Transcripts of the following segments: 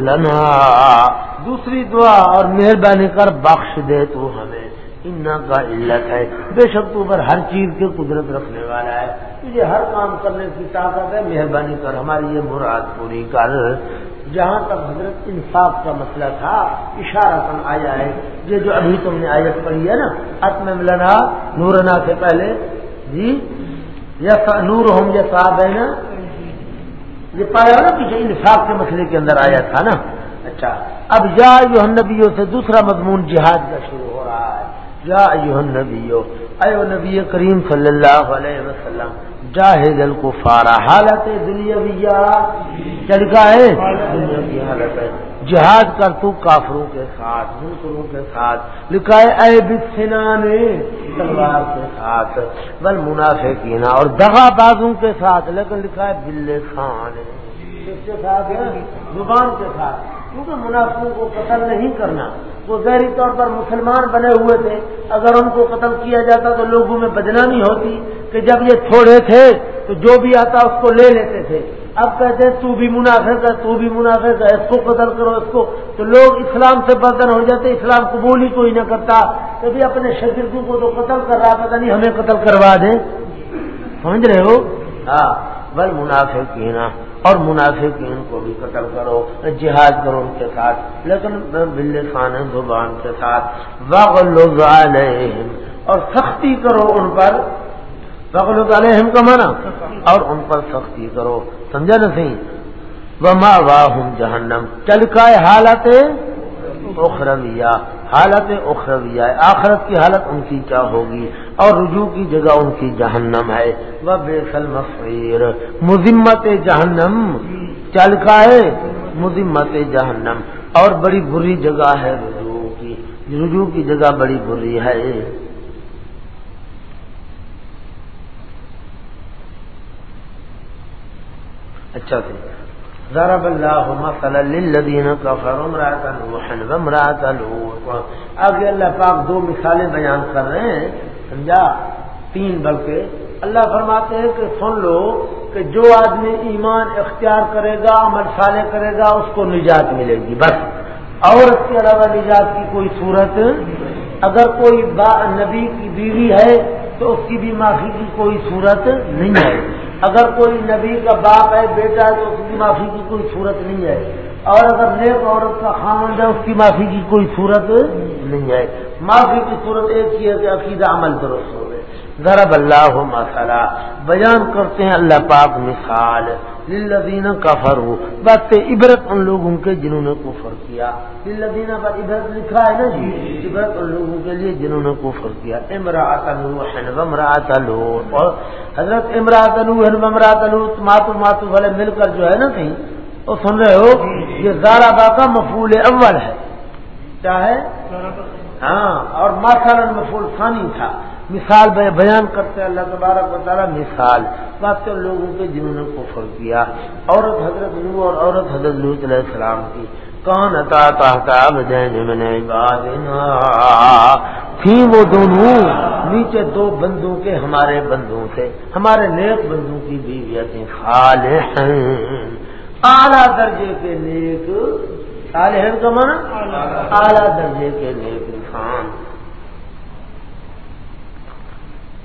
لنا۔ دوسری دعا اور مہربانی کر بخش دے تو ہمیں۔ ان کا علت ہے بے شک تو پر ہر چیز کے قدرت رکھنے والا ہے۔ تجھے ہر کام کرنے کی طاقت ہے۔ مہربانی کر ہماری یہ مراد پوری کر۔ جہاں تک حضرت انصاف کا مسئلہ تھا اشارہ کم آیا ہے۔ یہ جو ابھی تم نے آیت پڑھی ہے نا، اتم ملنا نورنا سے پہلے۔ جی یس نور ہوں یہ صاحب ہے نا یہ پایا نا پیچھے انصاف کے مسئلے کے اندر آیا تھا نا۔ اچھا۔ اب یا یوہن نبیوں سے دوسرا مضمون جہاد کا شروع ہو رہا ہے۔ یا یوہن نبیو اے نبی کریم صلی اللہ علیہ وسلم جاہد الکفار حالت دنیا چلکا ہے دنیا کی حالت۔ ہے جہاد کر تو کافروں کے ساتھ، دوسروں کے ساتھ۔ لکھا ہے، اے بسنان تلوار کے ساتھ، بل منافع کینا اور دغا بازوں کے ساتھ۔ لیکن لکھا ہے، بل خان کے ساتھ؟ زبان کے ساتھ۔ کیونکہ منافقوں کو قتل نہیں کرنا۔ وہ ظاہری طور پر مسلمان بنے ہوئے تھے۔ اگر ان کو قتل کیا جاتا تو لوگوں میں بدنامی ہوتی کہ جب یہ تھوڑے تھے تو جو بھی آتا اس کو لے لیتے تھے۔ اب کہتے ہیں تو بھی منافع کر تو بھی منافع کر اس کو قتل کرو، اس کو۔ تو لوگ اسلام سے بدن ہو جاتے، اسلام قبول ہی کوئی نہ کرتا۔ کبھی اپنے شکردوں کو تو قتل کر رہا پتا نہیں ہمیں قتل کروا دیں۔ سمجھ رہے ہو؟ ہاں بل منافع کی نا اور منافقین کو بھی قتل کرو، جہاد کرو ان کے ساتھ۔ لیکن بل خان زبان کے ساتھ۔ علیہم اور سختی کرو ان پر۔ وغلط علیہم کا مانا اور ان پر سختی کرو۔ سمجھا نا سی وما واہ جہنم چل کا حالت اخرویہ۔ حالت اخرویہ۔ آخرت کی حالت ان کی کیا ہوگی؟ اور رجوع کی جگہ ان کی جہنم ہے۔ وہ بے مفیر مذمت جہنم۔ چل کا ہے مذمت جہنم۔ اور بڑی بری جگہ ہے رجوع کی۔ رجوع کی جگہ بڑی بری ہے۔ اچھا ٹھیک ضرب اللہ مثلا للذین کفروا امرأة نوح وامرأة لوط آگے اللہ پاک دو مثالیں بیان کر رہے ہیں، سمجھا؟ تین بلکہ۔ اللہ فرماتے ہیں کہ سن لو کہ جو آدمی ایمان اختیار کرے گا، عمل صالح کرے گا، اس کو نجات ملے گی، بس۔ اور اس کے علاوہ نجات کی کوئی صورت؟ اگر کوئی با، نبی کی بیوی ہے تو اس کی بھی معافی کی کوئی صورت نہیں ہے اگر کوئی نبی کا باپ ہے، بیٹا ہے، تو اس کی معافی کی کوئی صورت نہیں ہے۔ اور اگر نیک عورت کا خامد ہے، اس کی معافی کی کوئی صورت نہیں ہے۔ معافی کی صورت ایک ہی ہے کہ عقیدہ عمل درست ہو گئے ضرب اللہ مسئلہ بیان کرتے ہیں اللہ پاک مثال۔ للذین کفروا۔ بات عبرت ان لوگوں کے جنہوں نے کفر کیا۔ للذین پر عبرت لکھا ہے نا جی؟ عبرت ان لوگوں کے لیے جنہوں نے کفر کیا۔ امراۃ نوح و امراۃ لوط۔ اور حضرت امراۃ نوح و امراۃ لوط ماتو ماتو والے مل کر جو ہے نا کہیں۔ وہ سن رہے ہو یہ زارا با کا مفعول اول ہے۔ کیا ہے ہاں اور ماسال مفعول ثانی تھا۔ مثال بیان کرتے اللہ تبارک و تعالیٰ مثال۔ بات لوگوں کے جنہوں نے کفر کیا، عورت حضرت نو اور عورت حضرت لوت علیہ السلام کی۔ کون تھی وہ دونوں۔ نیچے دو بندوں کے ہمارے بندوں سے ہمارے نیک بندوں کی بیویاں تھیں۔ خال اعلیٰ درجے کے نیک۔ صالح کا مانا اعلیٰ درجے کے نیک انسان۔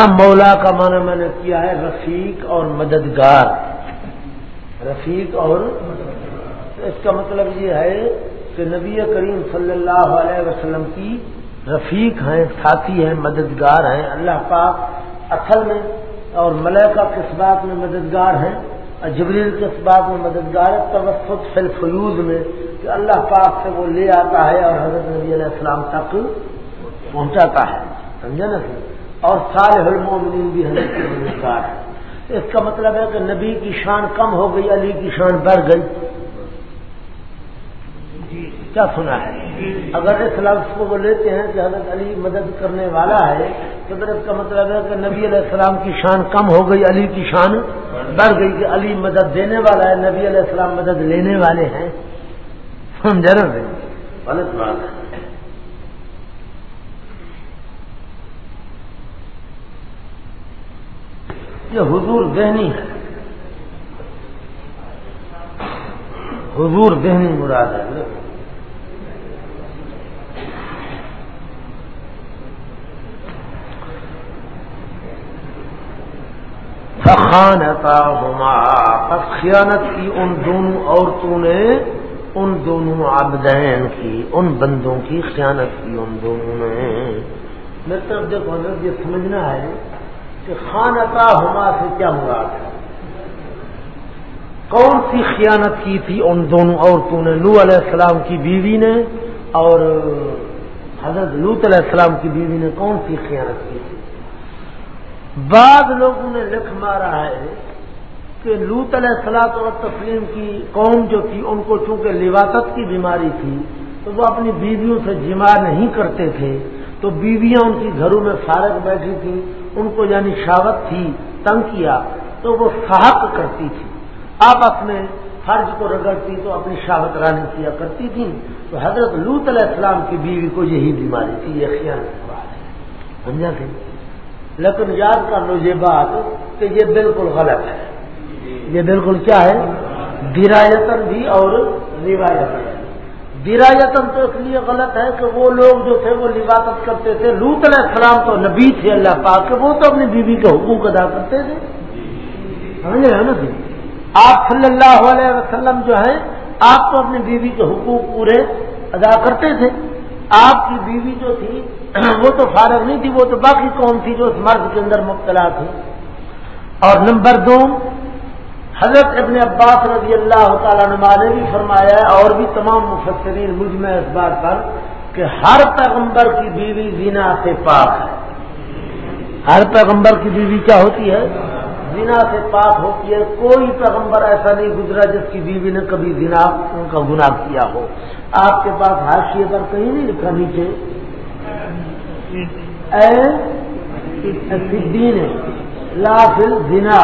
ہاں مولا کا معنی میں نے کیا ہے، رفیق اور مددگار۔ رفیق اور اس کا مطلب یہ ہے کہ نبی کریم صلی اللہ علیہ وسلم کی رفیق ہیں، ساتھی ہیں، مددگار ہیں۔ اللہ پاک اصل میں اور ملیکہ کس بات میں مددگار ہیں۔ اور جبریل کس بات میں مددگار ہے توسط فل میں کہ اللہ پاک سے وہ لے آتا ہے اور حضرت نبی علیہ السلام تک پہنچاتا ہے۔ سمجھا نا سر؟ اور صالح المومنین بھی حضرت کے مددگار ہے اس کا مطلب ہے کہ نبی کی شان کم ہو گئی علی کی شان بڑھ گئی۔ جی۔ کیا سنا ہے؟ اگر اس لفظ کو وہ لیتے ہیں کہ حضرت علی مدد کرنے والا ہے تو پھر اس کا مطلب ہے کہ نبی علیہ السلام کی شان کم ہو گئی علی کی شان بڑھ گئی کہ علی مدد دینے والا ہے نبی علیہ السلام مدد لینے والے ہیں۔ سمجھ رہے غلط بات ہے۔ یہ حضور ذہنی ہے۔ حضور ذہنی مراد ہے۔ ہوما خیانت کی ان دونوں عورتوں نے ان دونوں عابدین کی، ان بندوں کی خیانت کی ان دونوں نے۔ میرے طرف دیکھو یہ سمجھنا ہے کہ خانتا ہوما سے کیا مراد ہے؟ کون سی خیانت کی تھی ان دونوں عورتوں نے؟ نو علیہ السلام کی بیوی نے اور حضرت لوت علیہ السلام کی بیوی نے کون سی خیانت کی تھی؟ بعض لوگوں نے لکھ مارا ہے کہ لوت علیہ السلاط اور تسلیم کی قوم جو تھی، ان کو چونکہ لواطت کی بیماری تھی، تو وہ اپنی بیویوں سے جمع نہیں کرتے تھے۔ تو بیویاں ان کی گھروں میں فارغ بیٹھی تھی ان کو یعنی شاوت تھی، تنگ کیا، تو وہ صاحب کرتی تھی۔ آپس میں فرض کو رگڑتی تو اپنی شاوت رانی کیا کرتی تھی تو حضرت لوت علیہ السلام کی بیوی کو یہی بیماری تھی، یہ خیال بات ہے۔ سمجھا تھی لیکن یاد کر لو یہ بات کہ یہ بالکل غلط ہے۔ یہ بالکل کیا ہے؟ درایتن بھی اور روایتن درایتن تو اس لیے غلط ہے کہ وہ لوگ جو تھے وہ لباست کرتے تھے لوت علیہ السلام تو نبی تھے اللہ پاک کے، وہ تو اپنی بیوی کے حقوق ادا کرتے تھے۔ سمجھ رہے نا جی آپ صلی اللہ علیہ وسلم جو ہے، آپ تو اپنی بیوی کے حقوق پورے ادا کرتے تھے۔ آپ کی بیوی جو تھی، وہ تو فارغ نہیں تھی، وہ تو باقی قوم تھی جو اس مرد کے اندر مبتلا تھی۔ اور نمبر دو حضرت ابن عباس رضی اللہ تعالیٰ نما نے بھی فرمایا ہے، اور بھی تمام مفسرین مجھ میں اس بات پر کہ ہر پیغمبر کی بیوی زینا سے پاک ہے۔ ہر پیغمبر کی بیوی کیا ہوتی ہے؟ زنا سے پاک ہوتی ہے۔ کوئی پیغمبر ایسا نہیں گزرا جس کی بیوی نے کبھی زنا کا گناہ کیا ہو۔ آپ کے پاس حاشیے پر کہیں نہیں لکھا نیچے؟ لا فل زنا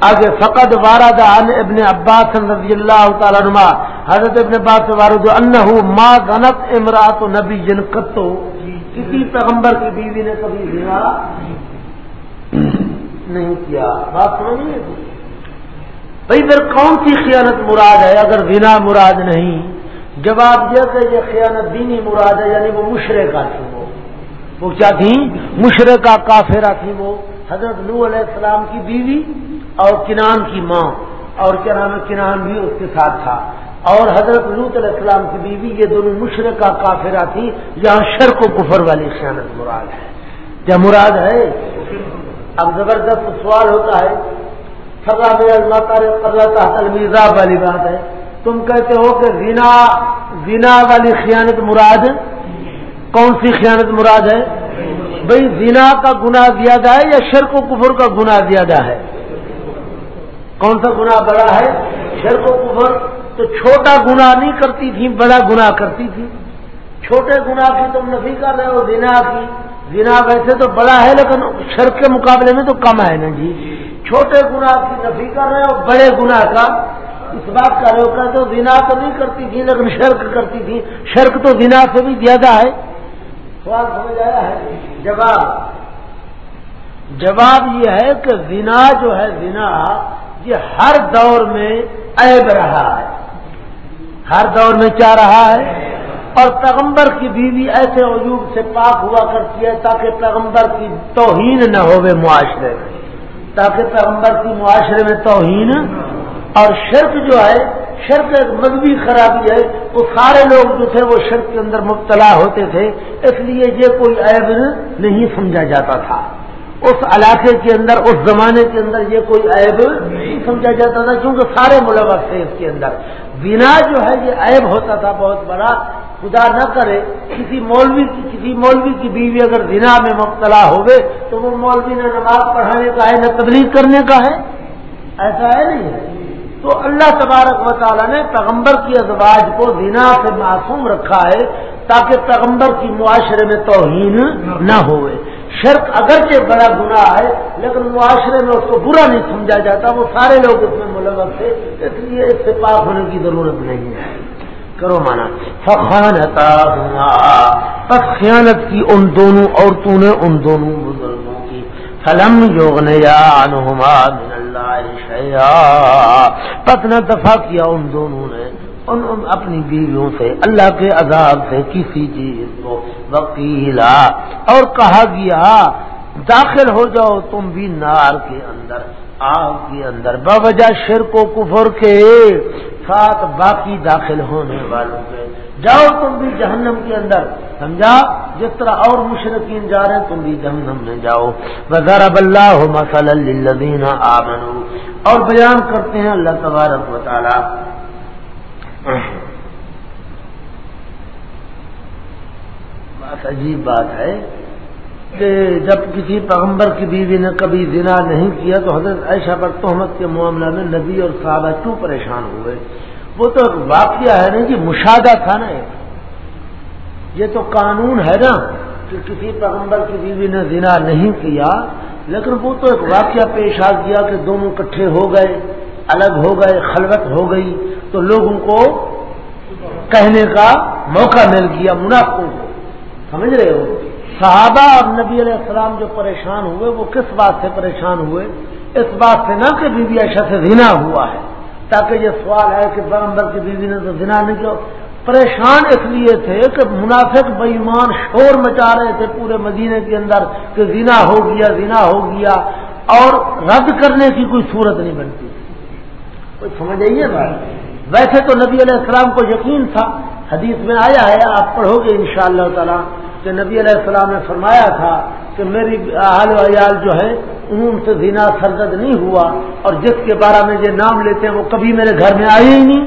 آگے فقد وارد عن ابن عباس رضی اللہ تعالیٰ نما حضرت ابن عباس وارد انہو ما غنت امرات نبی جن کتو کسی پیغمبر کی بیوی نے کبھی زنا نہیں کیا۔ بات سمجھیے؟ بھائی پھر کون سی خیانت مراد ہے اگر زنا مراد نہیں؟ جواب یہ کہ یہ خیانت دینی مراد ہے یعنی وہ مشرقہ تھی وہ۔ وہ کیا تھی مشرقہ کافرہ تھی وہ۔ حضرت نو علیہ السلام کی بیوی اور کنان کی ماں اور کیا نام ہے، کنان بھی اس کے ساتھ تھا۔ اور حضرت لوت علیہ السلام کی بیوی، یہ دونوں مشرقہ کافرہ تھی یہاں شرک و کفر والی خیانت مراد ہے۔ کیا مراد ہے؟ اب زبردست سوال ہوتا ہے سزا میں اللہ کا المیزا والی بات ہے۔ تم کہتے ہو کہ زنا زنا والی خیانت مراد کون سی خیانت مراد ہے؟ بھئی زنا کا گناہ زیادہ ہے یا شرک و کفر کا گناہ زیادہ ہے؟ کون سا گناہ بڑا ہے؟ شرک و کفر تو چھوٹا گناہ نہیں کرتی تھی، بڑا گناہ کرتی تھی۔ چھوٹے گناہ کی تم نفی کر رہے ہو، زنا کی۔ زنا ویسے تو بڑا ہے لیکن شرک کے مقابلے میں تو کم ہے نا جی۔ چھوٹے گناہ کی نفی کر رہے ہو، بڑے گناہ کا۔ اس بات کا روکا تو زنا تو نہیں کرتی تھی، لیکن شرک کرتی تھی۔ شرک تو زنا سے بھی زیادہ ہے۔ سوال سمجھ آیا ہے؟ جواب۔ جواب یہ ہے کہ زنا جو ہے، زنا یہ ہر دور میں عیب رہا ہے۔ ہر دور میں کیا رہا ہے؟ اور پیغمبر کی بیوی ایسے عجوب سے پاک ہوا کرتی ہے تاکہ پیغمبر کی توہین نہ ہو معاشرے میں۔ تاکہ پیغمبر کی معاشرے میں توہین اور شرک جو ہے شرک ایک مذہبی خرابی ہے۔ وہ سارے لوگ جو تھے وہ شرک کے اندر مبتلا ہوتے تھے۔ اس لیے یہ کوئی عیب نہیں سمجھا جاتا تھا۔ اس علاقے کے اندر، اس زمانے کے اندر یہ کوئی عیب نہیں سمجھا جاتا تھا، کیونکہ سارے ملوث تھے اس کے اندر۔ بنا جو ہے، یہ عیب ہوتا تھا بہت بڑا۔ خدا نہ کرے، کسی مولوی کی، کسی مولوی کی بیوی اگر بنا میں مبتلا ہوگے تو وہ مولوی نے نماز پڑھانے کا ہے، نہ تبلیغ کرنے کا ہے۔ ایسا ہے نہیں۔ ہے تو اللہ تبارک و تعالیٰ نے پیغمبر کی ازواج کو زنا سے معصوم رکھا ہے تاکہ پیغمبر کی معاشرے میں توہین نہ ہوئے۔ شرک اگرچہ بڑا گناہ ہے، لیکن معاشرے میں اس کو برا نہیں سمجھا جاتا، وہ سارے لوگ اس میں ملوث تھے، اس لیے اس سے پاک ہونے کی ضرورت نہیں ہے۔ کرو مانا۔ فخانتا پس خیانت کی ان دونوں عورتوں نے ان دونوں بزرگوں فلم یوگ نیا انہما من اللہ شیا پس نہ دفاع کیا ان دونوں نے ان, ان اپنی بیویوں سے اللہ کے عذاب سے کسی چیز کو۔ وکیلا اور کہا گیا داخل ہو جاؤ تم بھی نار کے اندر آگ کے اندر۔ باوجہ شرک و کفر کے ساتھ باقی داخل ہونے والوں کے۔ جاؤ تم بھی جہنم کے اندر۔ سمجھا؟ جس طرح اور مشرقین جا رہے ہیں، تم بھی جہنم میں جاؤ۔ بذار اب اللہ مسل الدین اور بیان کرتے ہیں اللہ تبارک و تعالی۔ بات عجیب بات ہے کہ جب کسی پیغمبر کی بیوی نے کبھی زنا نہیں کیا تو حضرت عائشہ پر تہمت کے معاملہ میں نبی اور صحابہ کیوں پریشان ہوئے؟ وہ تو ایک واقعہ ہے نا جی مشاہدہ تھا نا ایک یہ تو قانون ہے نا کہ کسی پیغمبر کی بیوی نے زنا نہیں کیا، لیکن وہ تو ایک واقعہ پیش آ گیا کہ دونوں کٹھے ہو گئے، الگ ہو گئے، خلوت ہو گئی۔ تو لوگوں کو کہنے کا موقع مل گیا، منافقوں کو۔ سمجھ رہے ہو؟ صحابہ اور نبی علیہ السلام جو پریشان ہوئے، وہ کس بات سے پریشان ہوئے؟ اس بات سے نہ کہ بی بی عائشہ سے زنا ہوا ہے۔ تاکہ یہ سوال ہے کہ پیغمبر کی بیوی نے تو زنا نہیں کیا۔ پریشان اس لیے تھے کہ منافق بےمان شور مچا رہے تھے پورے مدینے کے اندر کہ زنا ہو گیا، زنا ہو گیا۔ اور رد کرنے کی کوئی صورت نہیں بنتی۔ کوئی سمجھ آئیے بات؟ ویسے تو نبی علیہ السلام کو یقین تھا۔ حدیث میں آیا ہے، آپ پڑھو گے ان شاء اللہ تعالیٰ کہ نبی علیہ السلام نے فرمایا تھا کہ میری اہل ویال جو ہے، عموم سے زینا سرزد نہیں ہوا اور جس کے بارے میں یہ نام لیتے ہیں، وہ کبھی میرے گھر میں آئے ہی نہیں۔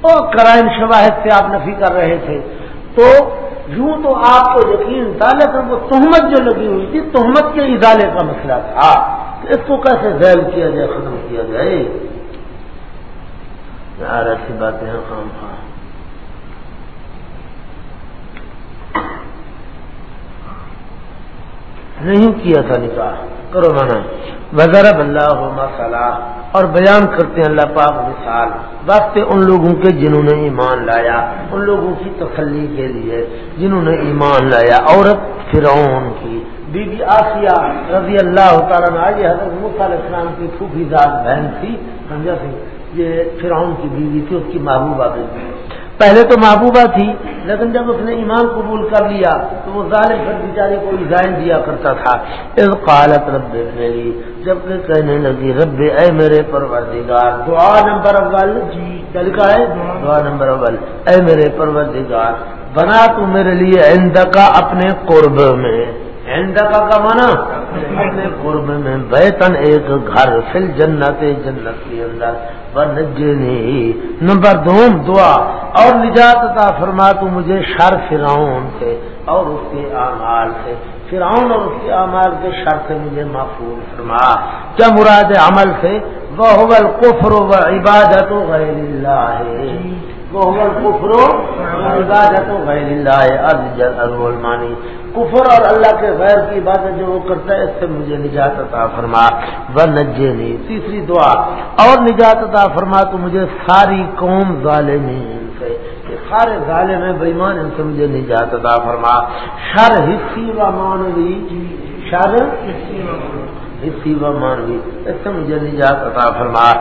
اور کرائم شواہد سے آپ نفی کر رہے تھے۔ تو یوں تو آپ کو یقین تھا، لیکن وہ تہمت جو لگی ہوئی تھی، تہمت کے ادالے کا مسئلہ تھا۔ کہ اس کو کیسے ذیل کیا جائے، ختم کیا جائے؟ یار، ایسی باتیں ہیں، خام خاں نہیں کیا تھا نکاح؟ کرو مانا۔ وزر اللہ صلاح اور بیان کرتے ہیں اللہ پاک مثال۔ واسطے ان لوگوں کے جنہوں نے ایمان لایا، ان لوگوں کی تسلی کے لیے جنہوں نے ایمان لایا۔ عورت فرعون کی۔ بی بی آسیہ رضی اللہ تعالیٰ یہ حضرت علیہ السلام کی خوبی ذات بہن تھی، سمجھا سی یہ فرعون کی بیوی تھی، اس کی محبوبہ بیوی۔ پہلے تو محبوبہ تھی، لیکن جب اس نے ایمان قبول کر لیا تو وہ ظالم پھر بیچارے کو ایزائن دیا کرتا تھا۔ اس قالت رب میری جبکہ کہنے لگی، رب اے میرے پروردگار، دعا نمبر اول جی کیا لکھا ہے؟ دعا نمبر اول، اے میرے پروردگار، بنا تو میرے لیے آئندہ کا اپنے قرب میں۔ کا مانا۔ اپنے قرب میں بیتن ایک گھر فل جنت جنت کے اندر۔ نجنی نمبر دو، دعا۔ اور نجات عطا فرما، تو مجھے شر فرعون سے اور اس کے اعمال سے۔ فرعون اور اس کے اعمال کے شر سے مجھے محفوظ فرما۔ کیا مراد عمل سے؟ وہ کفر و عبادت و غیر اللہ وہ کفر غیر اللہ ارمانی کفر اور اللہ کے غیر کی عبادت جو وہ کرتا ہے، اس سے مجھے نجات عطا فرما۔ و نجے نہیں تیسری دعا۔ اور نجات عطا فرما تو مجھے ساری قوم ظالمین سے سارے ظالم ہیں بےمان ان سے مجھے نجات عطا فرما۔ شر حصی و مانوی شر حصی و مانوی اس سے مجھے نجات عطا فرما۔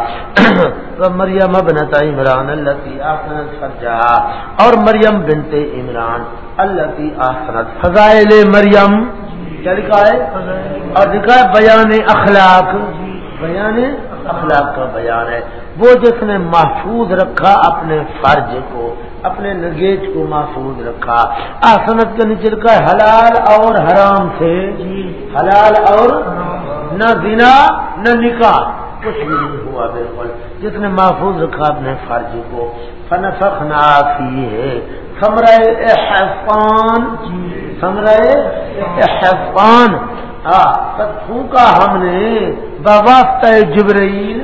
مریم ابنتا عمران اللہ کی آسنت سرجا اور مریم بنتے عمران اللہ کی آسنت فضائل مریم کیا لکھا ہے؟ اور لکھا ہے بیان اخلاق۔ بیان اخلاق کا بیان ہے۔ وہ جس نے محفوظ رکھا اپنے فرض کو اپنے نگیج کو محفوظ رکھا۔ آسنت کے نیچے لکھا ہے حلال اور حرام سے۔ حلال اور نہ بنا نہ نکاح، کچھ بھی نہیں ہوا بالکل۔ جس نے محفوظ رکھا اپنے فرض کو۔ فن نافی ہے سمرائے احسان سمرائے احسان ہاں پھونکا ہم نے۔ بواسطہ جبرائیل۔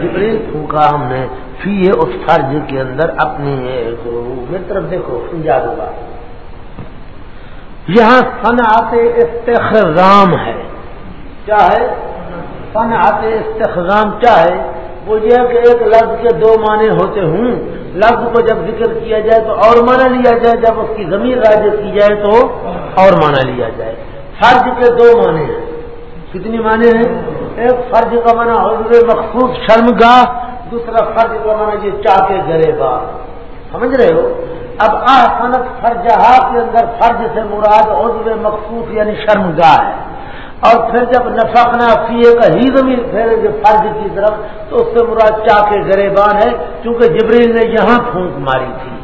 جبریل پھونکا ہم نے۔ فی ہے اس فرج کے اندر اپنی ایک میری طرف دیکھو سمجھا دوں گا یہاں صنعت استخرام ہے۔ کیا ہے؟ صنعت استخرام کیا ہے؟ وہ یہ کہ ایک لفظ کے دو معنی ہوتے ہوں۔ لفظ کو جب ذکر کیا جائے تو اور معنی لیا جائے، جب اس کی زمین راج کی جائے تو اور معنی لیا جائے۔ فرض کے دو معنی ہیں۔ کتنی معنی ہیں؟ ایک فرض کا معنی حضر مخصوص شرمگاہ، دوسرا فرض کا معنی یہ چاہتے گرے بار سمجھ رہے ہو؟ اب آسنت فرجہ کے اندر فرض سے مراد عضو مقصوص یعنی شرمگاہ ہے۔ اور پھر جب نفقنا فیے کا ہی زمین پھیرے گے فرض کی طرف، تو اس سے مراد چاہ کے گریبان ہے کیونکہ جبریل نے یہاں پھونک ماری تھی۔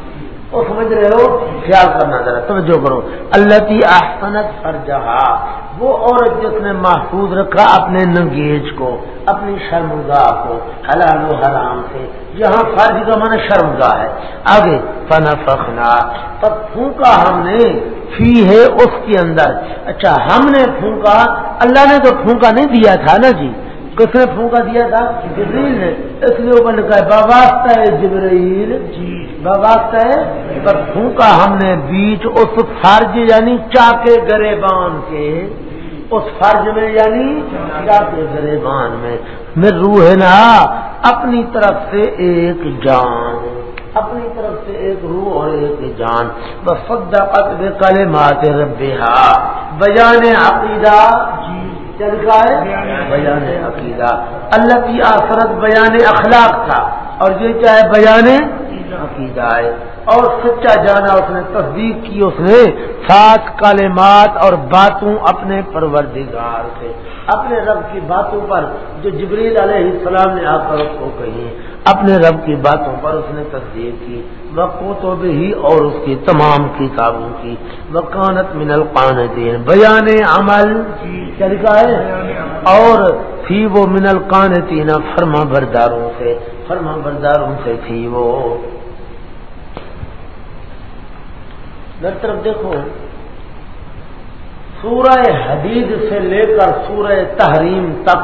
وہ سمجھ رہے ہو؟ خیال کرنا ذرا، توجہ کرو۔ اللہ کی آسنت فرجہا وہ عورت جس نے محفوظ رکھا اپنے نگیج کو، اپنی شرمگاہ کو، حلال و حرام سے۔ یہاں فرض کا من شرمگاہ ہے۔ آگے فن فخنا تب پھونکا ہم نے، فی ہے اس کے اندر۔ اچھا ہم نے پھونکا، اللہ نے تو پھونکا نہیں دیا تھا نا جی؟ کس نے پھونکا دیا تھا جبریل نے اس لیے اوپر لکھا ہے باباستہ ہے جبریل جی۔ باباستہ ہے پر پھونکا ہم نے بیچ اس فرج یعنی چاکے گرے بان کے۔ اس فرج میں یعنی چاکے گرے بان میں میں روح نا اپنی طرف سے ایک جان اپنی طرف سے ایک روح اور ایک جان۔ بس سدا کل مات رب بیان عقیدہ۔ جی۔ کیا ہے؟ بیان عقیدہ۔ اللہ کی آفرت بیان اخلاق تھا۔ اور یہ کیا ہے؟ بیان عقیدہ ہے۔ اور سچا جانا اس نے، تصدیق کی اس نے۔ سات کالمات اور باتوں اپنے پروردگار سے۔ اپنے رب کی باتوں پر جو جبریل علیہ السلام نے آ کر اس کو کہی اپنے رب کی باتوں پر اس نے تصدیق کی وہ تو بھی اور اس کی تمام کتابوں کی۔ وکانت من القانتین بیان عمل۔ کیا لکھا ہے اور تھی وہ من القانتین فرما برداروں سے، فرما برداروں سے تھی وہ۔ میری طرف دیکھو، سورہ حدید سے لے کر سورہ تحریم تک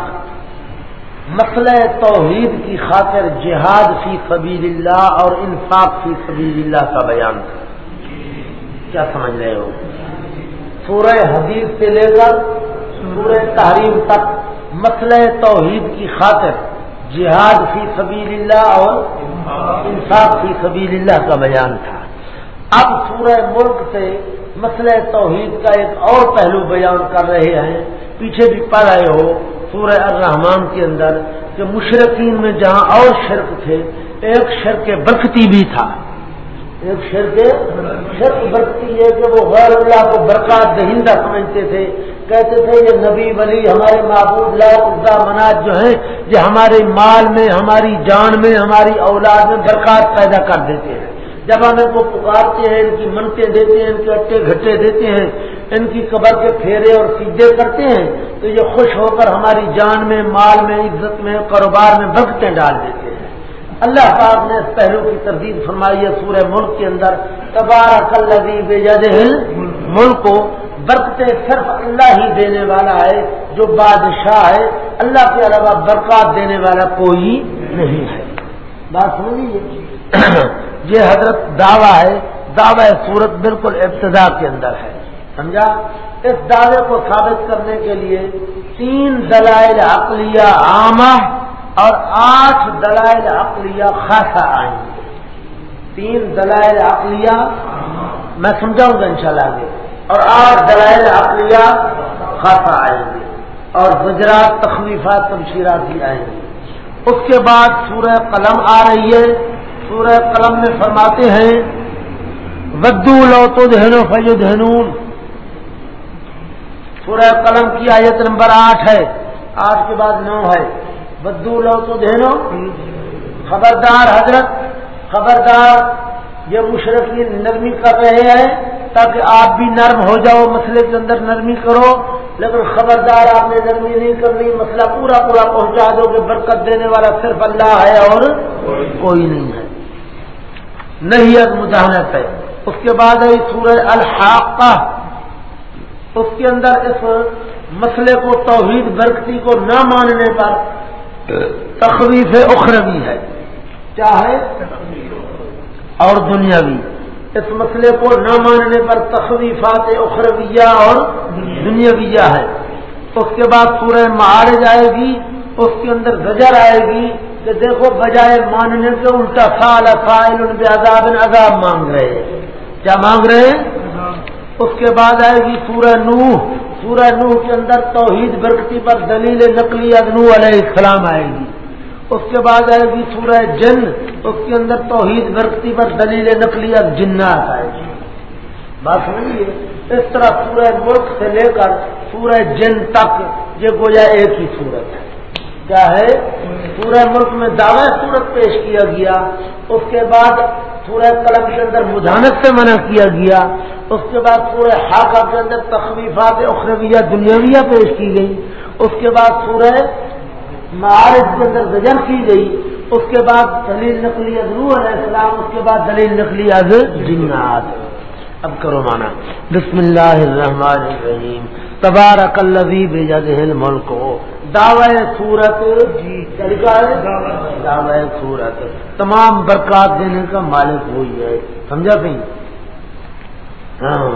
مسئلہ توحید کی خاطر جہاد فی سبیل اللہ اور انصاف فی سبیل اللہ کا بیان تھا۔ کیا سمجھ رہے ہو؟ سورہ حدیث سے لے کر سورہ تحریم تک مسئلہ توحید کی خاطر جہاد فی سبیل اللہ اور انصاف فی سبیل اللہ کا بیان تھا۔ اب سورہ ملک سے مسئلہ توحید کا ایک اور پہلو بیان کر رہے ہیں۔ پیچھے بھی پڑھ رہے ہو۔ سورہ الرحمان کے اندر کہ مشرقین میں جہاں اور شرک تھے، ایک شرک برکتی بھی تھا۔ ایک شرک شرک برکتی ہے کہ وہ غیر اللہ کو برکات دہندہ سمجھتے تھے۔ کہتے تھے، یہ نبی ولی ہمارے معبود لا مناج جو ہیں، یہ ہمارے مال میں، ہماری جان میں، ہماری اولاد میں برکات پیدا کر دیتے ہیں۔ جب ہم ان کو پکارتے ہیں، ان کی منتیں دیتے ہیں، ان کے اٹے گھٹے دیتے ہیں، ان کی قبر کے پھیرے اور سیدھے کرتے ہیں، تو یہ خوش ہو کر ہماری جان میں، مال میں، عزت میں، کاروبار میں برکتیں ڈال دیتے ہیں۔ اللہ پاک نے اس پہلو کی تردید فرمائی ہے سورہ ملک کے اندر۔ تبارہ کلبی بے ملک کو برکتیں صرف اللہ ہی دینے والا ہے، جو بادشاہ ہے۔ اللہ کے علاوہ برکات دینے والا کوئی نہیں ہے۔ بات سمجھیے؟ یہ حضرت دعویٰ ہے، دعوی صورت بالکل ابتدا کے اندر ہے، سمجھا؟ اس دعوے کو ثابت کرنے کے لیے تین دلائل عقلیہ عامہ اور آٹھ دلائل عقلیہ خاصا آئیں گے۔ تین دلائل عقلیہ، میں سمجھاؤں گا انشاءاللہ آگے۔ اور آٹھ دلائل عقلیہ خاصا آئیں گے۔ اور گجرات تخلیفات تبشیرات بھی آئیں گے۔ اس کے بعد سورہ قلم آ رہی ہے۔ سورہ قلم میں فرماتے ہیں ودو لو تو دہنو فیو دہنون سورہ قلم کی آیت نمبر آٹھ ہے، آٹھ کے بعد نو ہے۔ ودو لو تو دہنو خبردار حضرت، خبردار، یہ مشرقی نرمی کر رہے ہیں، تاکہ آپ بھی نرم ہو جاؤ، مسئلے کے اندر نرمی کرو۔ لیکن خبردار آپ نے نرمی نہیں کرنی، مسئلہ پورا پورا پہنچا دو کہ برکت دینے والا صرف اللہ ہے اور کوئی نہیں ہے۔ نہیں مجاہنت ہے اس کے بعد ہے سورہ الحاقہ۔ اس کے اندر اس مسئلے کو توحید برکتی کو نہ ماننے پر تخویف اخروی ہے۔ کیا ہے؟ اور دنیاوی۔ اس مسئلے کو نہ ماننے پر تخویفات اخرویہ اور دنیاویہ ہے۔ اس کے بعد سورہ معارج آئے گی۔ اس کے اندر زجر آئے گی۔ کہ دیکھو بجائے ماننے کے الٹا سال فائل ان عذاب عذاب مانگ رہے کیا مانگ رہے اس کے بعد آئے گی سورہ نوح۔ سورہ نوح کے اندر توحید برکتی پر دلیل نقلی ادنو علیہ السلام آئے گی۔ اس کے بعد آئے گی سورہ جن۔ اس کے اندر توحید برکتی پر دلیل نقلی جنات آئے گی۔ بات سمجھیے؟ اس طرح سورہ ملک سے لے کر سورہ جن تک یہ گویا ایک ہی سورت ہے۔ کیا ہے؟ سورہ ملک میں دعوی صورت پیش کیا گیا، اس کے بعد سورہ قلم کے اندر مجھانت سے منع کیا گیا، اس کے بعد سورہ حاقہ کے اندر تخلیفات اخرویہ دنیاویہ پیش کی گئی، اس کے بعد سورہ معارف کے اندر زجر کی گئی، اس کے بعد دلیل نقلی ازرو علیہ السلام، اس کے بعد دلیل نقلی از جنات۔ اب کرو مانا بسم اللہ الرحمن الرحیم۔ تبارک الذی بجدہ الملک دعوی صورت جی دعوی صورت تمام برکات دینے کا مالک وہی ہے، سمجھا سی ہاں۔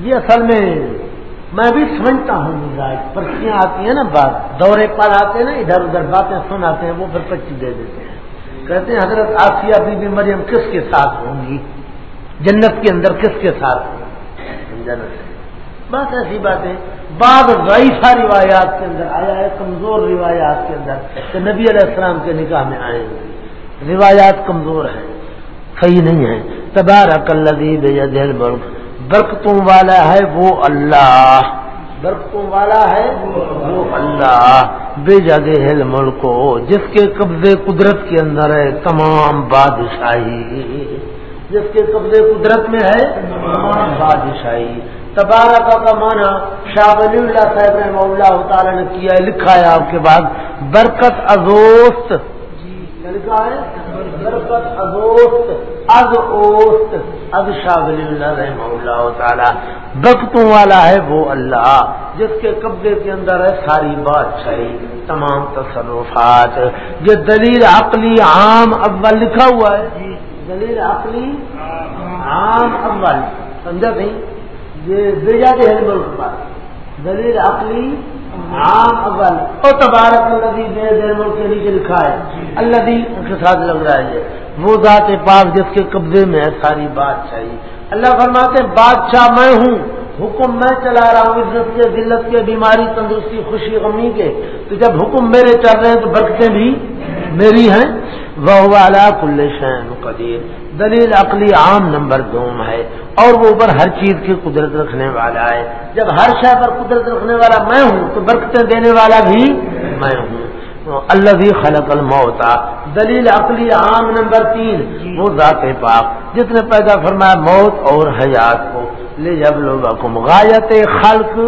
یہ اصل میں میں بھی سمجھتا ہوں مزاج پرچیاں آتی ہیں نا بات، دورے پر آتے ہیں نا، ادھر ادھر باتیں سن آتے ہیں، وہ پھر پرچی دے دیتے ہیں۔ کہتے ہیں حضرت آسیہ بی بی مریم کس کے ساتھ ہوں گی؟ جنت کے اندر کس کے ساتھ ہوں گی؟ بس ایسی باتیں۔ بعض ضعیفہ روایات کے اندر آیا ہے، کمزور روایات کے اندر کہ نبی علیہ السلام کے نکاح میں آئے روایات کمزور ہیں، صحیح نہیں ہے تبارک اللہ برکتوں والا ہے وہ اللہ۔ برکتوں والا ہے وہ اللہ۔ بے جگہ ملک جس کے قبضے قدرت کے اندر ہے، تمام بادشاہی۔ جس کے قبضے قدرت میں ہے، تمام بادشاہی۔ تبارہ کا مانا شاہ ولی اللہ صاحب رحمہ اللہ تعالی نے کیا ہے لکھا ہے آپ کے بعد برکت ازوست۔ جی۔ لکھا ہے؟ برکت ازوست۔ از اوست۔ از شاہ ولی اللہ رحمہ اللہ تعالی۔ برکتوں والا ہے وہ اللہ جس کے قبضے کے اندر ہے ساری بادشاہی تمام تصرفات۔ یہ دلیل عقلی عام اول لکھا ہوا ہے۔ جی۔ دلیل عقلی عام اول سمجھا نہیں؟ یہ بےجاد ہے ملک دلیل عقلی عام اول۔ اور تبارک اللہ بے دیر کے نیچے لکھا ہے۔ اللہ کے ساتھ لگ رہا ہے۔ وہ ذات پاک جس کے قبضے میں ہے، ساری بات چاہیے اللہ فرماتے بادشاہ میں ہوں، حکم میں چلا رہا ہوں، عزت کے، ذلت کے، بیماری، تندرستی، خوشی، غمی کے۔ تو جب حکم میرے چل رہے ہیں تو برکتیں بھی میری ہیں۔ وہ والا کل شین قدیر دلیل عقلی عام نمبر دوم ہے اور وہ اوپر ہر چیز کی قدرت رکھنے والا ہے۔ جب ہر شہ پر قدرت رکھنے والا میں ہوں تو برکتیں دینے والا بھی میں ہوں۔ اللہ بھی خلق الموتا دلیل عقلی عام نمبر تین، وہ ذات پاک۔ جس نے پیدا فرمایا موت اور حیات کو۔ لے جب لوگ غایت خلق۔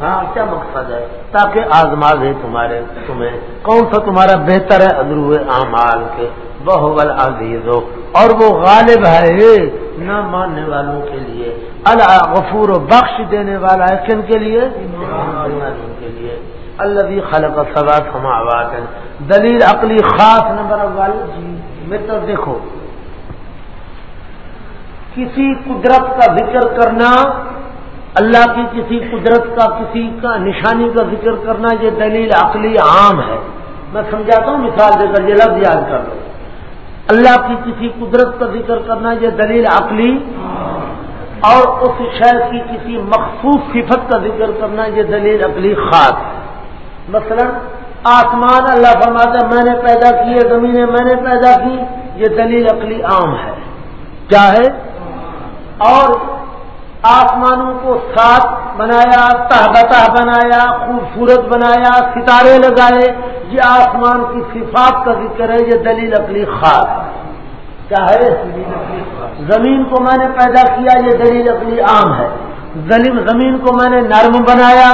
ہاں کیا مقصد ہے؟ تاکہ آزما دے تمہارے، تمہیں، کون سا تمہارا بہتر ہے ادرو اعمال کے؟ بہول عزیز ہو اور وہ غالب ہے، نہ ماننے والوں کے لیے۔ اللہ غفور و بخش دینے والا ہے کن کے لیے؟ کے لیے۔ اللہ خلق سبا سماوات۔ دلیل عقلی خاص نمبر جی تو دیکھو۔ کسی قدرت کا ذکر کرنا اللہ کی کسی قدرت کا، کسی کا نشانی کا ذکر کرنا یہ دلیل عقلی عام ہے۔ میں سمجھاتا ہوں، مثال دے کر یہ لفظ یاد کر لو۔ اللہ کی کسی قدرت کا ذکر کرنا یہ دلیل عقلی اور اس شہر کی کسی مخصوص صفت کا ذکر کرنا یہ دلیل عقلی خاص ہے۔ مثلا، آسمان اللہ فرماتا میں نے پیدا کیے زمینیں میں نے پیدا کی، یہ دلیل عقلی عام ہے۔ کیا ہے اور آسمانوں کو ساتھ بنایا تہبتہ بنایا، خوبصورت بنایا، ستارے لگائے۔ یہ آسمان کی صفات کا ذکر ہے، یہ دلیل اقلی خاص کیا ہے؟ زمین کو میں نے پیدا کیا، یہ دلیل اقلی عام ہے۔ زمین کو میں نے نرم بنایا،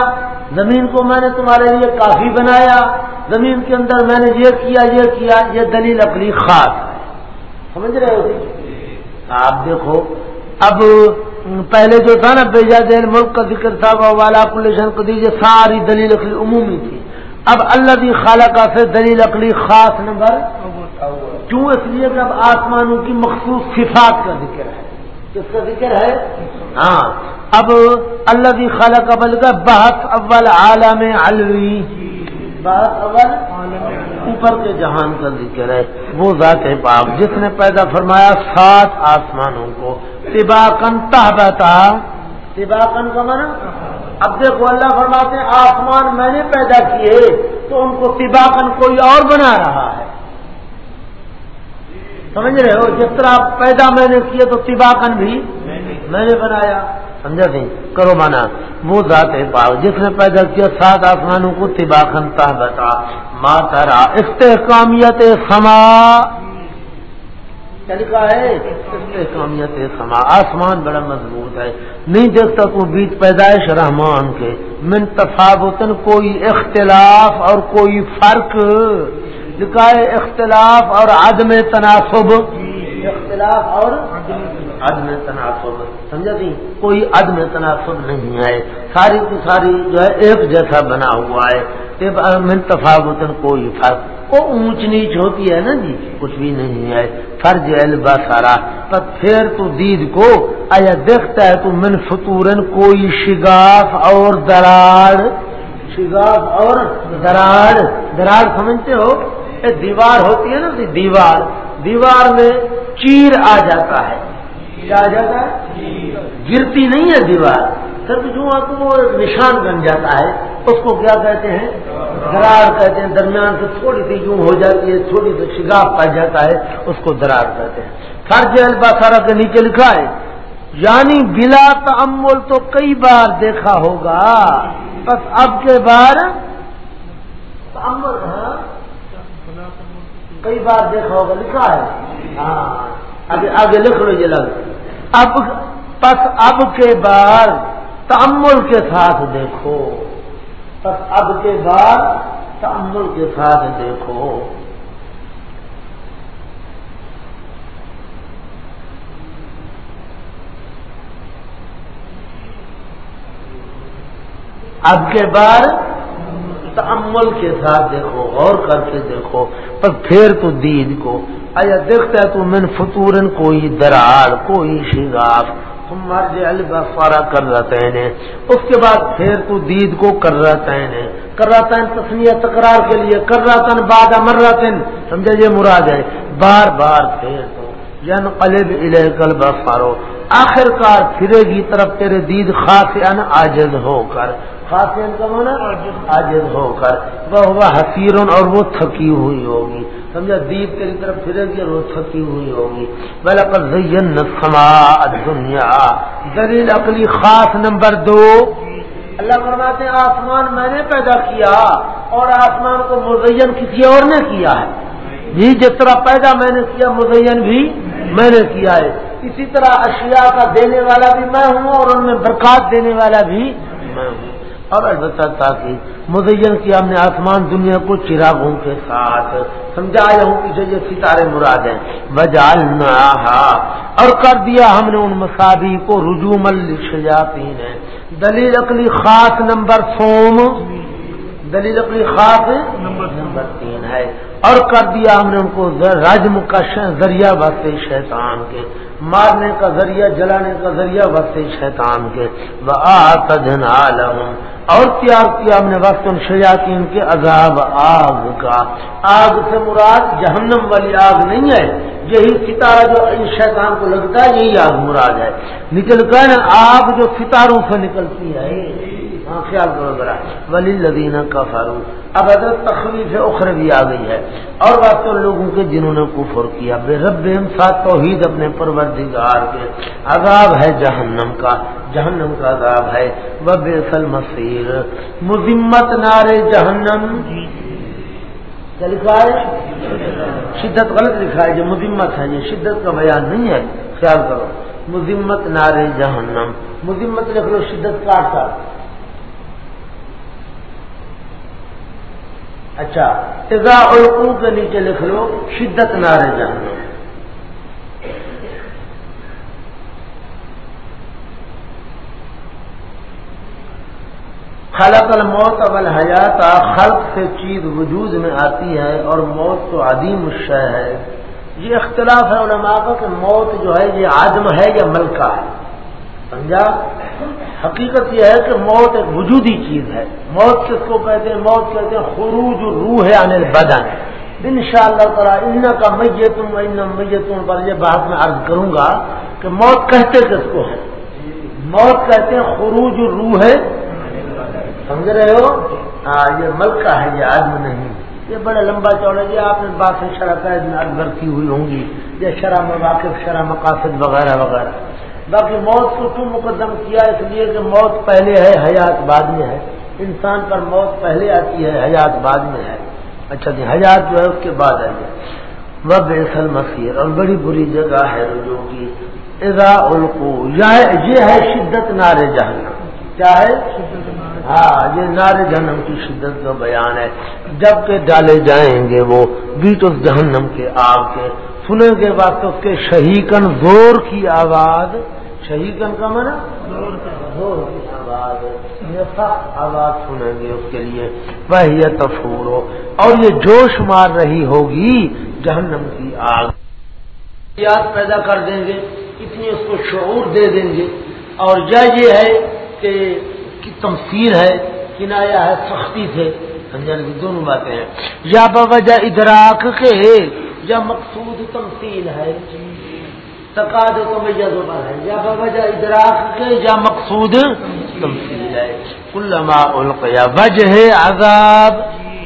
زمین کو میں نے تمہارے لیے کافی بنایا، زمین کے اندر میں نے یہ کیا یہ کیا، یہ دلیل اقلی خاص ہے۔ سمجھ رہے ہو جی؟ آپ دیکھو، اب پہلے جو تھا نا بیجا دین ملک کا ذکر تھا، وہ والا پولیشن کو دیجیے ساری دلیل عمومی تھی۔ اب اللہ بھی خالہ کا سے دلیل اقلی خاص نمبر کیوں؟ اس لیے کہ اب آسمانوں کی مخصوص صفات کا ذکر ہے۔ کس کا ذکر ہے؟ ہاں۔ اب اللہ بھی خالہ کا بل کا بحث اول عالم علوی۔ بحث اول عالم اوپر کے جہان کا ذکر ہے، وہ ذات پاک جس نے پیدا فرمایا سات آسمانوں کو۔ تباکن تحبتا تباکن کا مانا اب دیکھو اللہ فرماتے ہیں، آسمان میں نے پیدا کیے تو ان کو تباکن کوئی اور بنا رہا ہے۔ سمجھ رہے ہو؟ جس طرح پیدا میں نے کیے تو تباکن بھی میں نے بنایا۔ سمجھا سی کرو مانا، وہ ذات پاک جس نے پیدا کیا سات آسمانوں کو تباکن تحبتا ماترا استحکامیت سما۔ طریقہ ہے؟ استحکامیت سما۔ آسمان بڑا مضبوط ہے۔ نہیں دیکھتا تو بیچ پیدائش رحمان کے۔ من تفاوتن کوئی اختلاف اور کوئی فرق۔ لکھا ہے اختلاف اور عدم تناسب۔ اختلاف اور عدم تناسب سمجھا سی کوئی عدم تناسب نہیں ہے۔ ساری کی ساری جو ہے ایک جیسا بنا ہوا ہے۔ من تفاوتن کوئی فرق، وہ اونچ نیچ ہوتی ہے نا جی کچھ بھی نہیں ہے۔ فرض البا سارا پر پھر تو دید کو آیا دیکھتا ہے تو من فطورن کوئی شگاف اور دراڑ، شگاف اور دراڑ دراڑ سمجھتے ہو؟ دیوار ہوتی ہے نا جی، دیوار۔ دیوار میں چیر آ جاتا ہے۔ کیا آ جاتا ہے؟ گرتی نہیں ہے دیوار۔ سب جو آپ کو نشان بن جاتا ہے، اس کو کیا کہتے ہیں؟ درار کہتے ہیں۔ درمیان سے تھوڑی سی یوں ہو جاتی ہے، تھوڑی سی شگاف پا جاتا ہے، اس کو درار کہتے ہیں۔ فرج الباسارا کے نیچے لکھا ہے یعنی بلا تعمل تو کئی بار دیکھا ہوگا۔ بس اب کے بار تعمل ہاں۔ کئی بار دیکھا ہوگا، لکھا ہے۔ ہاں آگے آگے لکھ لو یہ لگ اب بس اب کے بعد تعمل کے ساتھ دیکھو۔ بس اب کے بعد تعمل کے ساتھ دیکھو۔ اب کے بعد تعمل کے ساتھ دیکھو، غور کر کے دیکھو، پر پھر تو دید کو۔ آیا دیکھتا ہے تو من فطورن کوئی دراڑ کوئی شگاف۔ مر البارہ کر رہتے ہیں۔ اس کے بعد پھر تو دید کو کر رہتا ہے کر رہتا ہے تسمیہ تکرار کے لیے۔ کر رہا تھا باد امر رہتے سمجھے یہ مراد ہے۔ بار بار پھر تو جن قلب الکل بفارو آخر کار پھرے گی طرف تیرے دید خاص ان آجز ہو کر۔ خاص کا ہونا آجز ہو کر۔ وہ حسیرن اور وہ تھکی ہوئی ہوگی۔ سمجھا؟ دیپ تیری طرف پھرے گی اور وہ تھکی ہوئی ہوگی۔ بلا پر زین سما دنیا دلیل اقلی خاص نمبر دو۔ اللہ فرماتے ہیں آسمان میں نے پیدا کیا اور آسمان کو مزین کسی اور نے کیا ہے۔ جی جس طرح پیدا میں نے کیا مزین بھی میں نے کیا ہے۔ اسی طرح اشیاء کا دینے والا بھی میں ہوں اور ان میں برکات دینے والا بھی میں ہوں۔ اور البتہ تاکہ مزین کیا ہم نے آسمان دنیا کو چراغوں کے ساتھ سمجھایا ہوں پیچھے یہ ستارے مراد ہیں۔ بجال اور کر دیا ہم نے ان مسابی کو رجوع الشیاطین ہے دلیل اقلی خاص نمبر سوم۔ دلیل اقلی خاص نمبر تین ہے۔ اور کر دیا ہم نے ان کو رجم کا ذریعہ بستے شیطان کے۔ مارنے کا ذریعہ، جلانے کا ذریعہ بستے شیطان کے۔ اور تیار کیا ہم نے وقت ان شیاطین کے عذاب آگ کا۔ آگ سے مراد جہنم والی آگ نہیں ہے۔ یہی ستارہ جو شیطان کو لگتا ہے، یہی آگ مراد ہے۔ نکل کر آگ جو ستاروں سے نکلتی ہے۔ ہاں خیال کرو ذرا۔ ولی لدینہ کا فاروق اب حضرت تخلیف اخر بھی آ گئی ہے۔ اور بات تو لوگوں کے جنہوں نے کفر کیا۔ بے رب ساتھ توحید اپنے پروردگار کے عذاب ہے جہنم کا۔ جہنم کا عذاب ہے۔ وہ بےسل مسیر مذمت نارے جہنم۔ کیا لکھا ہے شدت غلط لکھا ہے جو مذمت ہے، یہ شدت کا بیان نہیں ہے۔ خیال کرو۔ مذمت نارے جہنم۔ مذمت لکھ لو شدت کاٹ اچھا اضا القو کے نیچے لکھ لو، شدت نارے جہنم۔ خلق الموت اول حیات خلق سے چیز وجود میں آتی ہے اور موت تو عدیم الشے ہے۔ یہ اختلاف ہے علماء کا کہ موت جو ہے، یہ آدم ہے یا ملکہ ہے۔ سمجھا؟ حقیقت یہ ہے کہ موت ایک وجودی چیز ہے۔ موت کس کو کہتے ہیں؟ موت کہتے ہیں خروج روح ہے انل بدن ان شاء اللہ تعالیٰ ان کا میتوں ان میتوں پر یہ بات میں عرض کروں گا کہ موت کہتے کس کو ہے؟ موت کہتے ہیں خروج روح ہے سمجھ رہے ہو؟ ہاں یہ ملکہ ہے، یہ آدم نہیں۔ یہ بڑا لمبا چوڑا، یہ آپ نے بات شرح قید میں اکبر کی ہوئی ہوں گی۔ یہ شرح مواقف، شرح مقاصد وغیرہ وغیرہ۔ باقی موت کو کیوں مقدم کیا اس لیے کہ موت پہلے ہے، حیات بعد میں ہے۔ انسان پر موت پہلے آتی ہے، حیات بعد میں ہے۔ اچھا جی حیات جو ہے اس کے بعد آئی ہے۔ وہ بیسل مسیر اور بڑی بری جگہ ہے رجوع کی۔ اضا القو یہ ہے شدت نارے جہنم۔ کیا ہے؟ ہاں یہ نار جہنم کی شدت کا بیان ہے۔ جبکہ ڈالے جائیں گے وہ بیٹ اس جہنم کے آگ کے۔ سنیں گے بات اس کے شہیقن زور کی آواز۔ شہیقن کا من زور کی آواز سخت آواز سنیں گے اس کے لیے۔ وہ یہ تفور ہو اور یہ جوش مار رہی ہوگی جہنم کی آگ۔ یاد پیدا کر دیں گے، اتنی اس کو شعور دے دیں گے۔ اور یہ ہے کہ کی تمثیل ہے، کنایا ہے، سختی سے۔ سمجھانے کی دونوں باتیں ہیں۔ یا بوجہ ادراک کے یا مقصود تمثیل ہے۔ تو میجا پر ہے۔ یا بوجہ ادراک کے یا مقصود۔ تمثیل ہے کلما القیا وجہ عذاب۔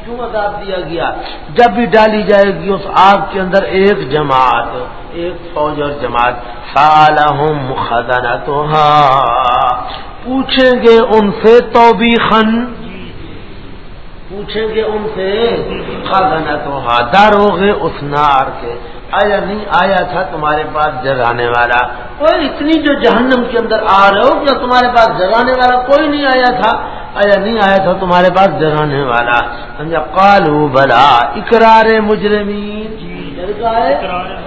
کیوں عذاب دیا گیا؟ جب بھی ڈالی جائے گی اس آگ کے اندر ایک جماعت ایک فوج اور جماعت سالہم خزانتها پوچھیں گے ان سے تو بھی خن پوچھیں گے ان سے خزانہ تو ہادار ہو گئے اس نار کے۔ آیا نہیں آیا تھا تمہارے پاس جگانے والا؟ کوئی اتنی جو جہنم کے اندر آ رہے ہو کیا تمہارے پاس جگانے والا کوئی نہیں آیا تھا؟ آیا نہیں آیا تھا تمہارے پاس جگانے والا؟ سمجھا کالو بلا، اقرار مجرمین جی،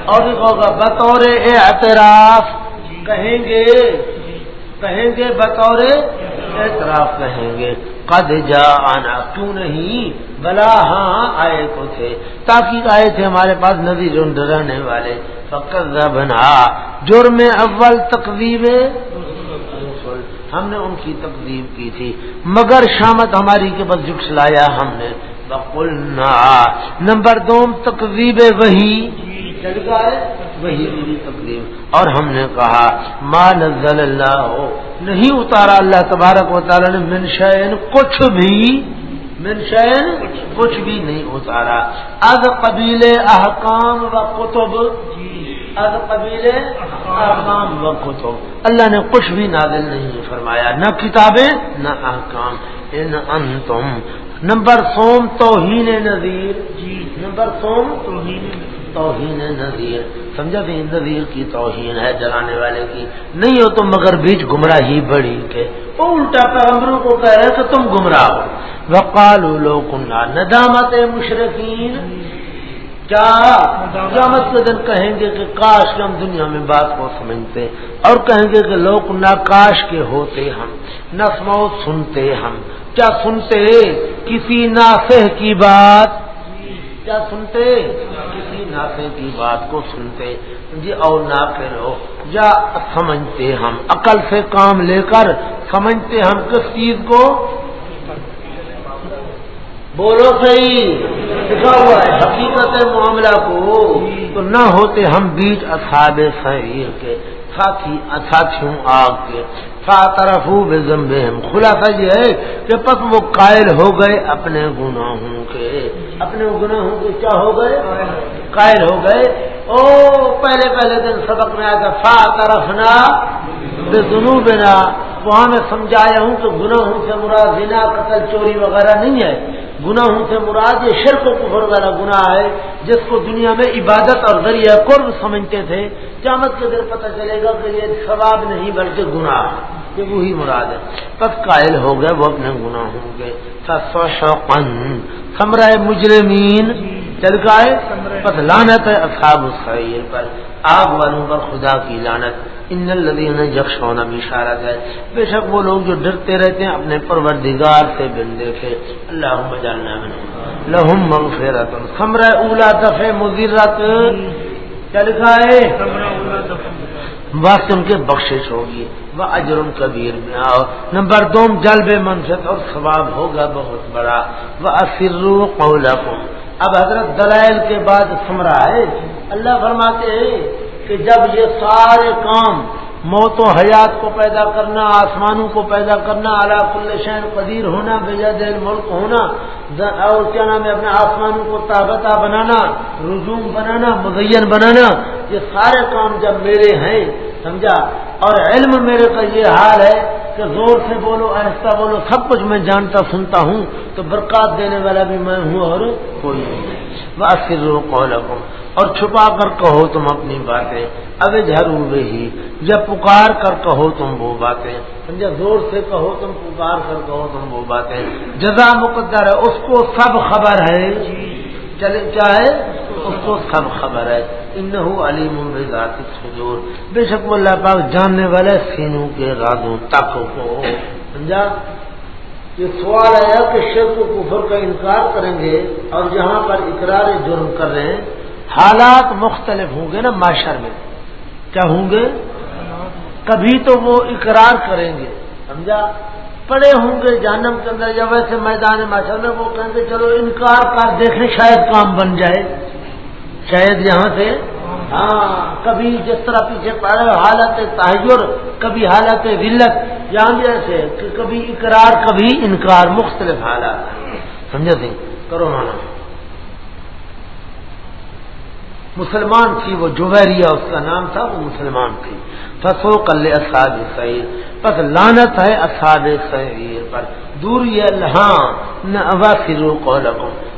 اور ہوگا بطور اعتراف۔ کہیں گے کہیں گے، بطور اعتراف کہیں گے۔ قد جا آنا کیوں نہیں؟ بلا ہاں آئے تو تھے۔ تاکہ آئے تھے ہمارے پاس ندی جو ڈرانے والے۔ فقط بنا جرم اول تقریب ہم نے ان کی تقریب کی تھی۔ مگر شامت ہماری کے بس جٹسلایا ہم نے۔ بقلنا نمبر دو تقریب وہی۔ چل وہی میری تقریب اور ہم نے کہا، ما نزل اللہ ہو نہیں اتارا اللہ تبارک و تعالی نے منشین کچھ بھی۔ منشین کچھ بھی نہیں اتارا از قبیل احکام و کتب. از قبیل احکام و کتب. اللہ نے کچھ بھی نازل نہیں فرمایا. نہ کتابیں، نہ احکام. ان انتم. نمبر سوم، توہین نذیر. جی نمبر سوم، توہین توہین نذیر. سمجھا بھی نذیر کی توہین ہے جلانے والے کی. نہیں ہو تو مگر بیچ گمراہی بڑی کے وہ الٹا پیغمبروں کو کہہ رہے کہ تم گمراہ ہو. وقال لوگ ندامت مشرقین کیا قیامت کے دن کہیں گے کہ کاش ہم دنیا میں بات کو سمجھتے اور کہیں گے کہ لوگ نہ کاش کے ہوتے ہم نسمو سنتے ہم۔ کیا سنتے؟ کسی ناسح کی بات۔ کیا سنتے؟ کسی ناطے کی بات کو سنتے۔ جی اور نہ کرو۔ یا سمجھتے ہم، عقل سے کام لے کر سمجھتے ہم کس چیز کو؟ بولو صحیح۔ لکھا ہوا ہے۔ حقیقت معاملہ کو۔ تو نہ ہوتے ہم بیچ اصحاب شریر کے۔ ساتھی ساتھیوں آگ کے۔ طرف خلاصہ یہ ہے کہ پس وہ قائل ہو گئے اپنے گناہوں کے۔ اپنے گناہوں کے کیا ہو گئے؟ قائل ہو گئے۔ او پہلے پہلے دن سبق میں آیا تھا طرف نہ بے بنا وہاں میں سمجھایا ہوں کہ گناہوں سے مراد بنا قتل، چوری وغیرہ نہیں ہے۔ گناہوں سے مراد یہ شرک و کفر والا گناہ ہے جس کو دنیا میں عبادت اور ذریعہ قرب سمجھتے تھے۔ قیامت کے دن پتہ چلے گا کہ یہ ثواب نہیں بلکہ گناہ۔ یہ وہی مراد ہے۔ بس قائل ہو گئے وہ اپنے گناہوں کے سمرائے مجرمین۔ چل کا ہے بس لانت ہے اصحاب اس پر۔ آگ والوں پر خدا کی لانت ان یکشونا بھی اشارت ہے بے شک وہ لوگ جو ڈرتے رہتے ہیں اپنے پروردگار سے بندے سے اللہ جاننا لہم مغفرت. خمر اولا دفع مزرت کیا لکھا ہے؟ بس ان کے بخشش ہوگی. وہ اجرم کبیر میں آؤ نمبر دو جلب منفت اور ثواب ہوگا بہت بڑا. وہ قولا کو اب حضرت دلائل کے بعد سمرا ہے. اللہ فرماتے ہیں کہ جب یہ سارے کام موت و حیات کو پیدا کرنا، آسمانوں کو پیدا کرنا اعلیٰ کل شہر قدیر ہونا بجا دل ملک ہونا اور کیا نام ہے، اپنے آسمانوں کو تابتا بنانا، رجوم بنانا، مزین بنانا، یہ سارے کام جب میرے ہیں، سمجھا؟ اور علم میرے کا یہ حال ہے کہ زور سے بولو، آہستہ بولو، سب کچھ میں جانتا، سنتا ہوں، تو برکات دینے والا بھی میں ہوں اور کوئی نہیں۔ بس اور چھپا کر کہو تم اپنی باتیں۔ اب جھرو ہی جب پکار کر کہو تم وہ باتیں۔ سمجھا؟ زور سے کہو تم، پکار کر کہو تم وہ باتیں۔ جزا مقدر ہے، اس کو سب خبر ہے۔ چلے، چاہے اس کو سب خبر ہے۔ ان علیم سجور بے شک وہ اللہ پاک جاننے والے سینوں کے رازوں تک کو سمجھا؟ یہ سوال ہے کہ شرک و کفر کا انکار کریں گے اور جہاں پر اقرار جرم کر رہے ہیں، حالات مختلف ہوں گے نا معاشر میں۔ کیا ہوں گے؟ کبھی تو وہ اقرار کریں گے۔ سمجھا؟ پڑے ہوں گے جانم کے اندر یا ویسے میدان معاشر میں، وہ کہیں گے، چلو انکار کر دیکھیں، شاید کام بن جائے۔ شاید یہاں سے ہاں کبھی جس طرح پیچھے پڑے حالت تحجر، کبھی حالت ولت یہاں جیسے کہ کبھی اقرار، کبھی انکار، مختلف حالات سمجھا سی کرو مانا۔ مسلمان تھی وہ جوہریہ، اس کا نام تھا، وہ مسلمان تھی۔ فسو کل اساد سعید بس لانت ہے اساد سعید پر۔ دور یہ ہاں، نہ فرو کو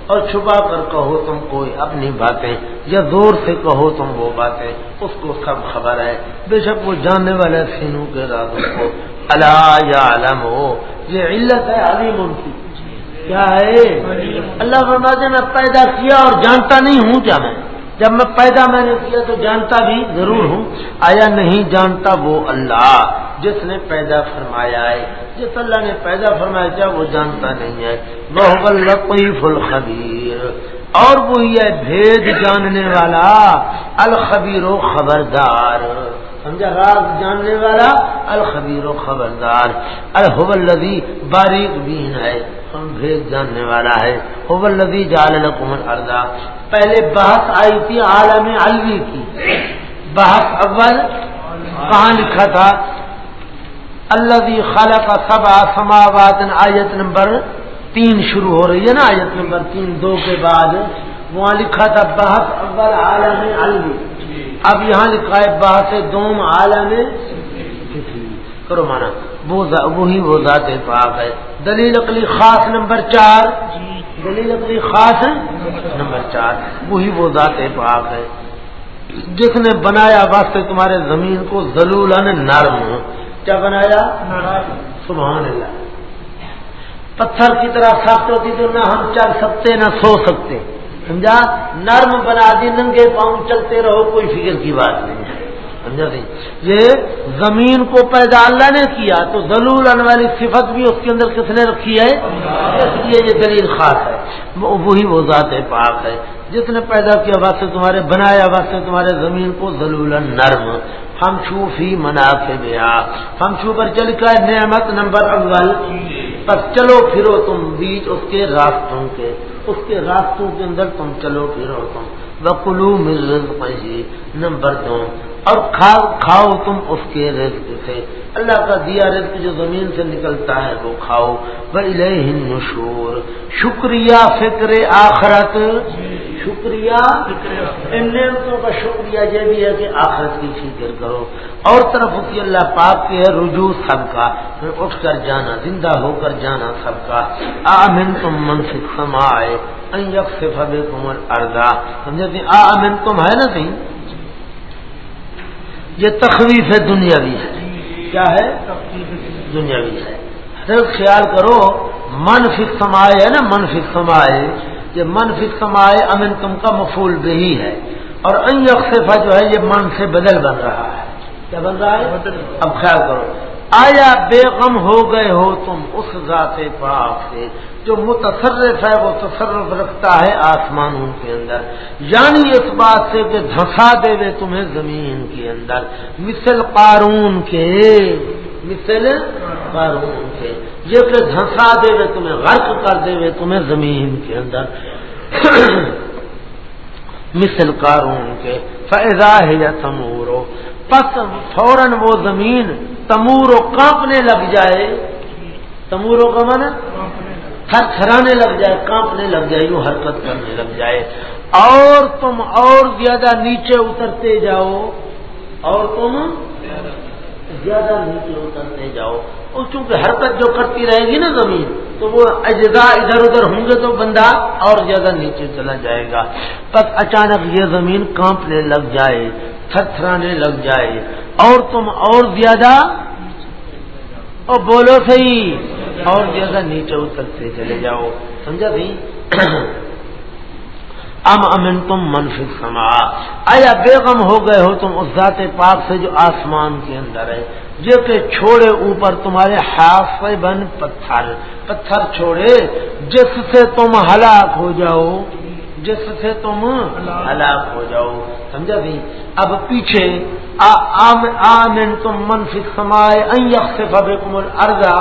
اور چھپا کر کہو تم کوئی اپنی باتیں یا زور سے کہو تم وہ باتیں، اس کو سب خبر ہے۔ بے شک وہ جاننے والے سینوں کے رازوں کو۔ اللہ یا علم ہو یہ علت ہے علیم ان کی۔ کیا ہے؟ اللہ فرماتے میں پیدا کیا اور جانتا نہیں ہوں کیا میں؟ جب میں پیدا میں نے کیا تو جانتا بھی ضرور ہوں۔ آیا نہیں جانتا وہ اللہ؟ جس نے پیدا فرمایا ہے، جس اللہ نے پیدا فرمایا کیا وہ جانتا نہیں ہے۔ وہ لطیف الخبیر اور وہی ہے بھید جاننے والا، الخبیر و خبردار۔ سمجھا راز جاننے والا، الخبیر و خبردار۔ الحب الدی باریک بین ہے، ہم بھید جاننے والا ہے۔ حب الدی جال لکمن اردا پہلے بحث آئی تھی عالم الوی کی۔ بحث اول کہاں لکھا تھا؟ اللہ خالہ کا سب آیت نمبر تین شروع ہو رہی ہے نا، آیت نمبر تین، دو کے بعد۔ وہاں لکھا تھا، بحث اول عالم الوی اب یہاں لکھا ہے، بحث دوم عالم۔ کرو مانا وہی وہ ذات پاک ہے۔ دلیل اقلی خاص نمبر چار۔ دلیل اپنی خاص نمبر چار۔ وہی وہ ذات پاک ہے۔ جس نے بنایا واسطے تمہارے زمین کو زلولن نرم۔ کیا بنایا؟ سبحان اللہ۔ پتھر کی طرح سخت ہوتی تو نہ ہم چل سکتے، نہ سو سکتے۔ سمجھا؟ نرم بنا دی، ننگے پاؤں چلتے رہو، کوئی فکر کی بات نہیں۔ ہے سمجھا سی یہ زمین کو پیدا اللہ نے کیا، تو دلول والی صفت بھی اس کے اندر کس نے رکھی ہے؟ اس لیے یہ دلیل خاص ہے۔ وہی وہ ذات پاک ہے۔ جس نے پیدا کیا واسطے تمہارے، بنایا واسطے تمہارے زمین کو دلول نرم ہم چھو فی منا کے بیا ہم چھو پر چل کا نعمت نمبر اول۔ بس چلو پھرو تم بیچ اس کے راستوں کے۔ اس کے راستوں کے اندر تم چلو پھرو تم۔ بکلو مل نمبر دو۔ اور کھاؤ کھاؤ تم اس کے رزق سے۔ اللہ کا دیا رزق جو زمین سے نکلتا ہے وہ کھاؤ۔ نشور شکریہ فکر آخرت۔ شکریہ۔ ان نعمتوں کا شکریہ یہ بھی ہے کہ آخرت کی فکر کرو۔ اور طرف اسی اللہ پاک کے رجوع سب کا پھر اٹھ کر جانا، زندہ ہو کر جانا سب کا آمن تم منفق سمائے تم اردا سمجھے آمن تم ہے نا صحیح یہ تخویف ہے دنیاوی ہے۔ کیا ہے؟ دنیاوی ہے۔ خیال کرو، من سمائے ہے نا؟ من سمائے یہ منفی سمائے امن تم کا مفول بھی ہے اور ان یکسفہ جو ہے یہ من سے بدل بن رہا ہے۔ کیا بن رہا ہے؟ اب خیال کرو۔ آیا بے غم ہو گئے ہو تم اس ذات پاک سے جو متصرف ہے، وہ تصرف رکھتا ہے آسمانوں کے اندر۔ یعنی اس بات سے کہ دھسا دے وے تمہیں زمین کے اندر۔ مثل قارون کے مثل قارون کے۔ یہ کہ دھسا دے وے، تمہیں غرق کر دے وے، تمہیں زمین کے اندر۔ مثل قارون کے۔ فیضا ہے یا تمورو پس فوراً وہ زمین تمور و کانپنے لگ جائے۔ تموروں کا من تھر تھرانے لگ جائے، کانپنے لگ جائے، یوں حرکت کرنے لگ جائے۔ اور تم اور زیادہ نیچے اترتے جاؤ۔ اور تم؟ زیادہ نیچے اترتے جاؤ۔ اور چونکہ حرکت جو کرتی رہے گی نا زمین، تو وہ اجزاء ادھر ادھر ہوں گے تو بندہ اور زیادہ نیچے چلا جائے گا۔ بس اچانک یہ زمین کانپنے لگ جائے تھرانے لگ جائے۔ اور تم اور زیادہ اور بولو صحیح، اور زیادہ نیچے اترتے چلے جاؤ۔ سمجھا بھائی؟ ام امن تم منفی سما آیا بیگم ہو گئے ہو تم اس ذات پاک سے جو آسمان کے اندر ہے؟ جو کہ چھوڑے اوپر تمہارے ہاتھ بن پتھر۔ پتھر چھوڑے، جس سے تم ہلاک ہو جاؤ۔ جس سے تم ہلاک ہو جاؤ۔ سمجھا بھی اب پیچھے آمن تم منفی سمائے ارزا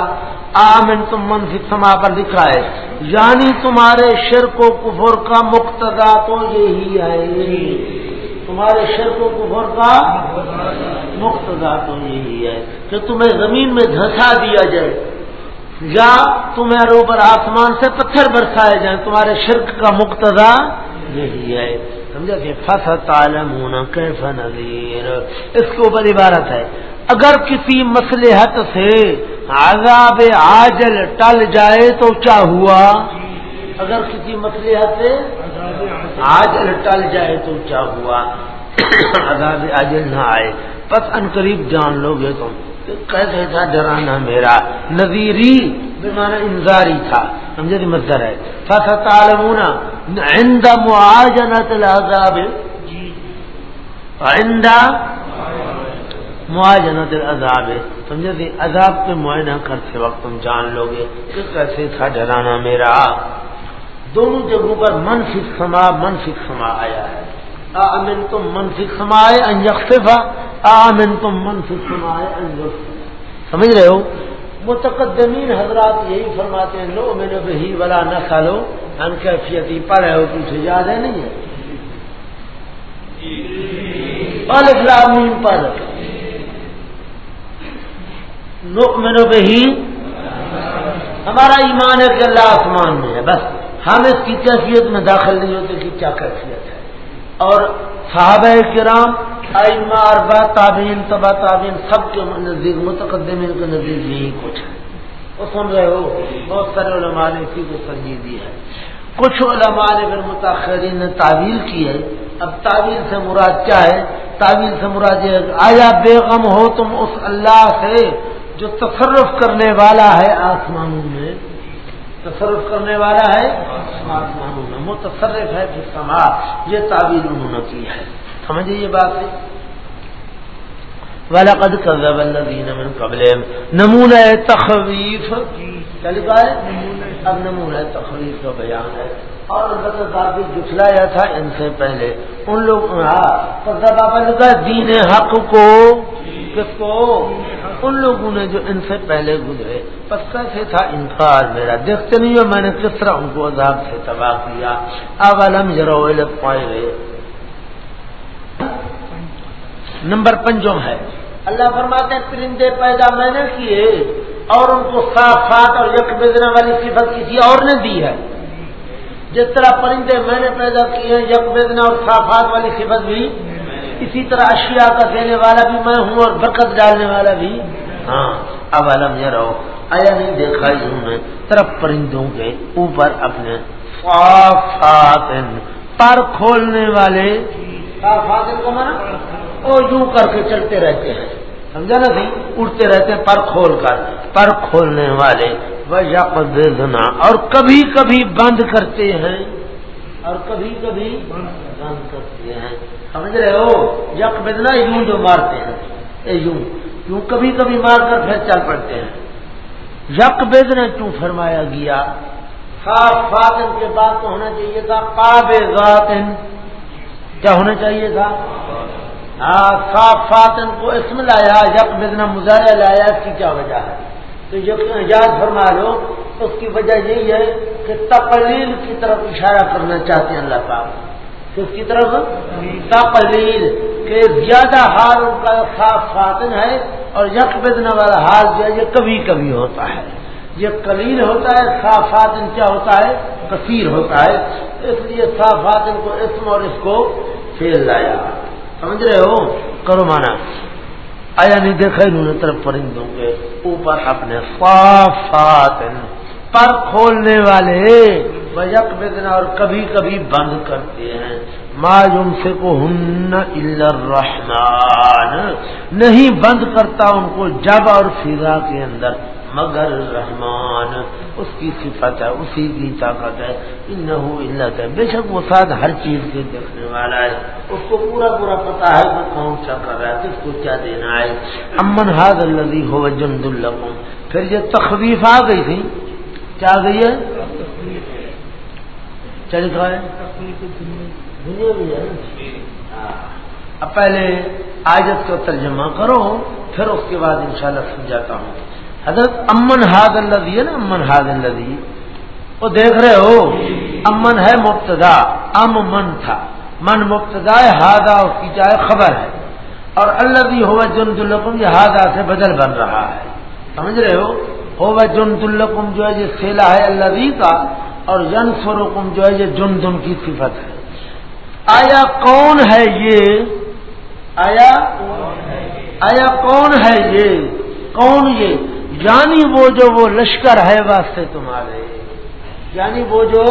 آمن تم منفی سما پر لکھا ہے۔ یعنی تمہارے شرک و کفر کا مقتدا تو یہی ہے۔ تمہارے شرک و کفر کا مقتدا تو یہی ہے کہ تمہیں زمین میں دھسا دیا جائے۔ یا تمہارے اوپر آسمان سے پتھر برسائے جائیں۔ تمہارے شرک کا مقتضا یہی ہے۔ سمجھا کہ فص عالم ہونا کیف نظیر اس کے اوپر عبارت ہے۔ اگر کسی مسلحت سے عذاب عاجل ٹل جائے تو کیا ہوا؟ اگر کسی مسلحت سے عاجل ٹل جائے تو کیا ہوا؟ عذاب عاجل نہ آئے۔ پس ان قریب جان لو گے تم۔ کیسے تھا ڈرانا میرا۔ نظیری مانا انذاری تھا۔ سمجھے مزدر ہے۔ فص عالمون عند معاجنت العذاب۔ عند معاجنت العذاب سمجھے تھی عذاب پہ معائنہ کرتے وقت تم جان لو گے کہ کیسے تھا ڈرانا میرا۔ دونوں جگہوں پر منفی سما منفی سما آیا ہے۔ آمن تم منفی سمائے ان یکسفا آمن تم منفی سمائے ان سمجھ رہے ہو؟ متقدمین حضرات یہی فرماتے ہیں لو میں نے بہی والا نہ کھالو ان کیفیتی پڑھے ہو کچھ یاد ہے نہیں ہے؟ پر۔ لو میں نے بہی ہمارا ایمان ہے کہ اللہ آسمان میں ہے، بس ہم اس کی کیفیت میں داخل نہیں ہوتے کہ کیا کیفیت ہے۔ اور صحابہ کرام، ائمہ اربا تابعین تبا تابعین، سب کے نزدیک، متقدمین کے نزدیک یہی کچھ ہے۔ وہ سن رہے ہو، بہت سارے علماء نے اسی کو سنجی دی ہے۔ کچھ علماء نے پھر متاثرین نے تعویل کی ہے۔ اب تعویل سے مراد کیا ہے؟ تعویل سے مراد یہ آیا بے غم ہو تم اس اللہ سے جو تصرف کرنے والا ہے آسمانوں میں، تصرف کرنے والا ہے آسمانوں میں، متصرف ہے پھر سما یہ تعویل انہوں نے کی ہے۔ سمجھے یہ بات ہے؟ والا قد کرزب الدین من قبل نمونہ تخویف لکھا ہے؟ اب نمونہ تخویف کا بیان ہے۔ اور البتہ جٹلایا تھا ان سے پہلے۔ ان لوگ ہاں دین حق کو کس کو۔ ان لوگوں نے جو ان سے پہلے گزرے بس کیسے تھا انکار میرا۔ دیکھتے نہیں ہو، میں نے کس طرح ان کو عذاب سے تباہ کیا۔ اب علم ذرا پائے گئے نمبر پنجم ہے۔ اللہ فرماتے ہیں، پرندے پیدا میں نے کیے اور ان کو صاف فات اور یک بزنے والی صفت کسی اور نے دی ہے۔ جس طرح پرندے میں نے پیدا کیے ہیں یک بزنے اور صافات والی صفت بھی اسی طرح اشیاء کا دینے والا بھی میں ہوں اور برکت ڈالنے والا بھی۔ ہاں اب علم یہ رہو۔ آیا نہیں دیکھا ہوں میں طرف پرندوں کے اوپر اپنے پر کھولنے والے۔ کو مانا وہ یوں کر کے چلتے رہتے ہیں۔ سمجھا نا سی اڑتے رہتے ہیں پر کھول کر۔ پر کھولنے والے۔ وہ یا اور کبھی کبھی بند کرتے ہیں۔ اور کبھی کبھی بند کرتے ہیں۔ سمجھ رہے ہو؟ یک بدنا یوں جو مارتے ہیں۔ یوں یوں کبھی کبھی مار کر پھر چل پڑتے ہیں۔ یک بدنا کیوں فرمایا گیا صاف فاتن کے بعد تو ہونا چاہیے تھا قاب ذاتن کیا ہونا چاہیے تھا؟ ہاں صاف فاتن کو اسم لایا یک بدنا مظاہرہ لایا، اس کی کیا وجہ ہے؟ تو یاد فرما لو اس کی وجہ یہی ہے کہ تقلیل کی طرف اشارہ کرنا چاہتے ہیں اللہ پاک۔ کس کی طرف؟ تقلیل، کہ زیادہ حال ان کا صاف فاتن ہے اور یک بدنے والا حال جو ہے، یہ کبھی کبھی ہوتا ہے۔ یہ کلیل ہوتا ہے صاف فاتن کیا ہوتا ہے؟ کثیر ہوتا ہے۔ اس لیے صاف فاتن کو اسم اور اس کو پھیل لایا سمجھ رہے ہو؟ کرو مانا۔ آیا نہیں دیکھا انہوں نے طرف پرندوں کے اوپر اپنے صافات پر کھولنے والے یک بدنا اور کبھی کبھی بند کرتے ہیں۔ معلوم سے کو ہن الرحمان نہیں بند کرتا ان کو جب اور فضا کے اندر، مگر رحمان، اس کی صفت ہے، اسی کی طاقت ہے۔ علت ہے بے شک وہ ساتھ ہر چیز کے دیکھنے والا ہے۔ اس کو پورا پورا پتا ہے کہ کون کیا کر رہا ہے، کس کو کیا دینا ہے۔ امن ہاد الدی ہو جمد القم پھر یہ تخویف آ گئی تھی۔ کیا گئی ہے؟ چل گئے اب پہلے آجت کا ترجمہ کرو، پھر اس کے بعد انشاءاللہ سمجھاتا ہوں۔ حضرت امن ہاد اللہ ہے نا؟ امن ہاد اللہ وہ دیکھ رہے ہو، امن ہے مبتدا، ام من تھا۔ من مبتدا ہے ہادا اس کی چاہے خبر ہے۔ اور اللہ بھی ہوا جن القم یہ ہادا سے بدل بن رہا ہے۔ سمجھ رہے ہو؟ ہوا جن القم جو ہے یہ سیلا ہے اللہ کا، اور جن سرکم جو ہے یہ جن دن کی صفت ہے۔ آیا کون ہے یہ؟ آیا؟ آیا کون ہے یہ؟ کون یہ؟ یعنی وہ جو وہ لشکر ہے واسطے تمہارے۔ یعنی وہ جو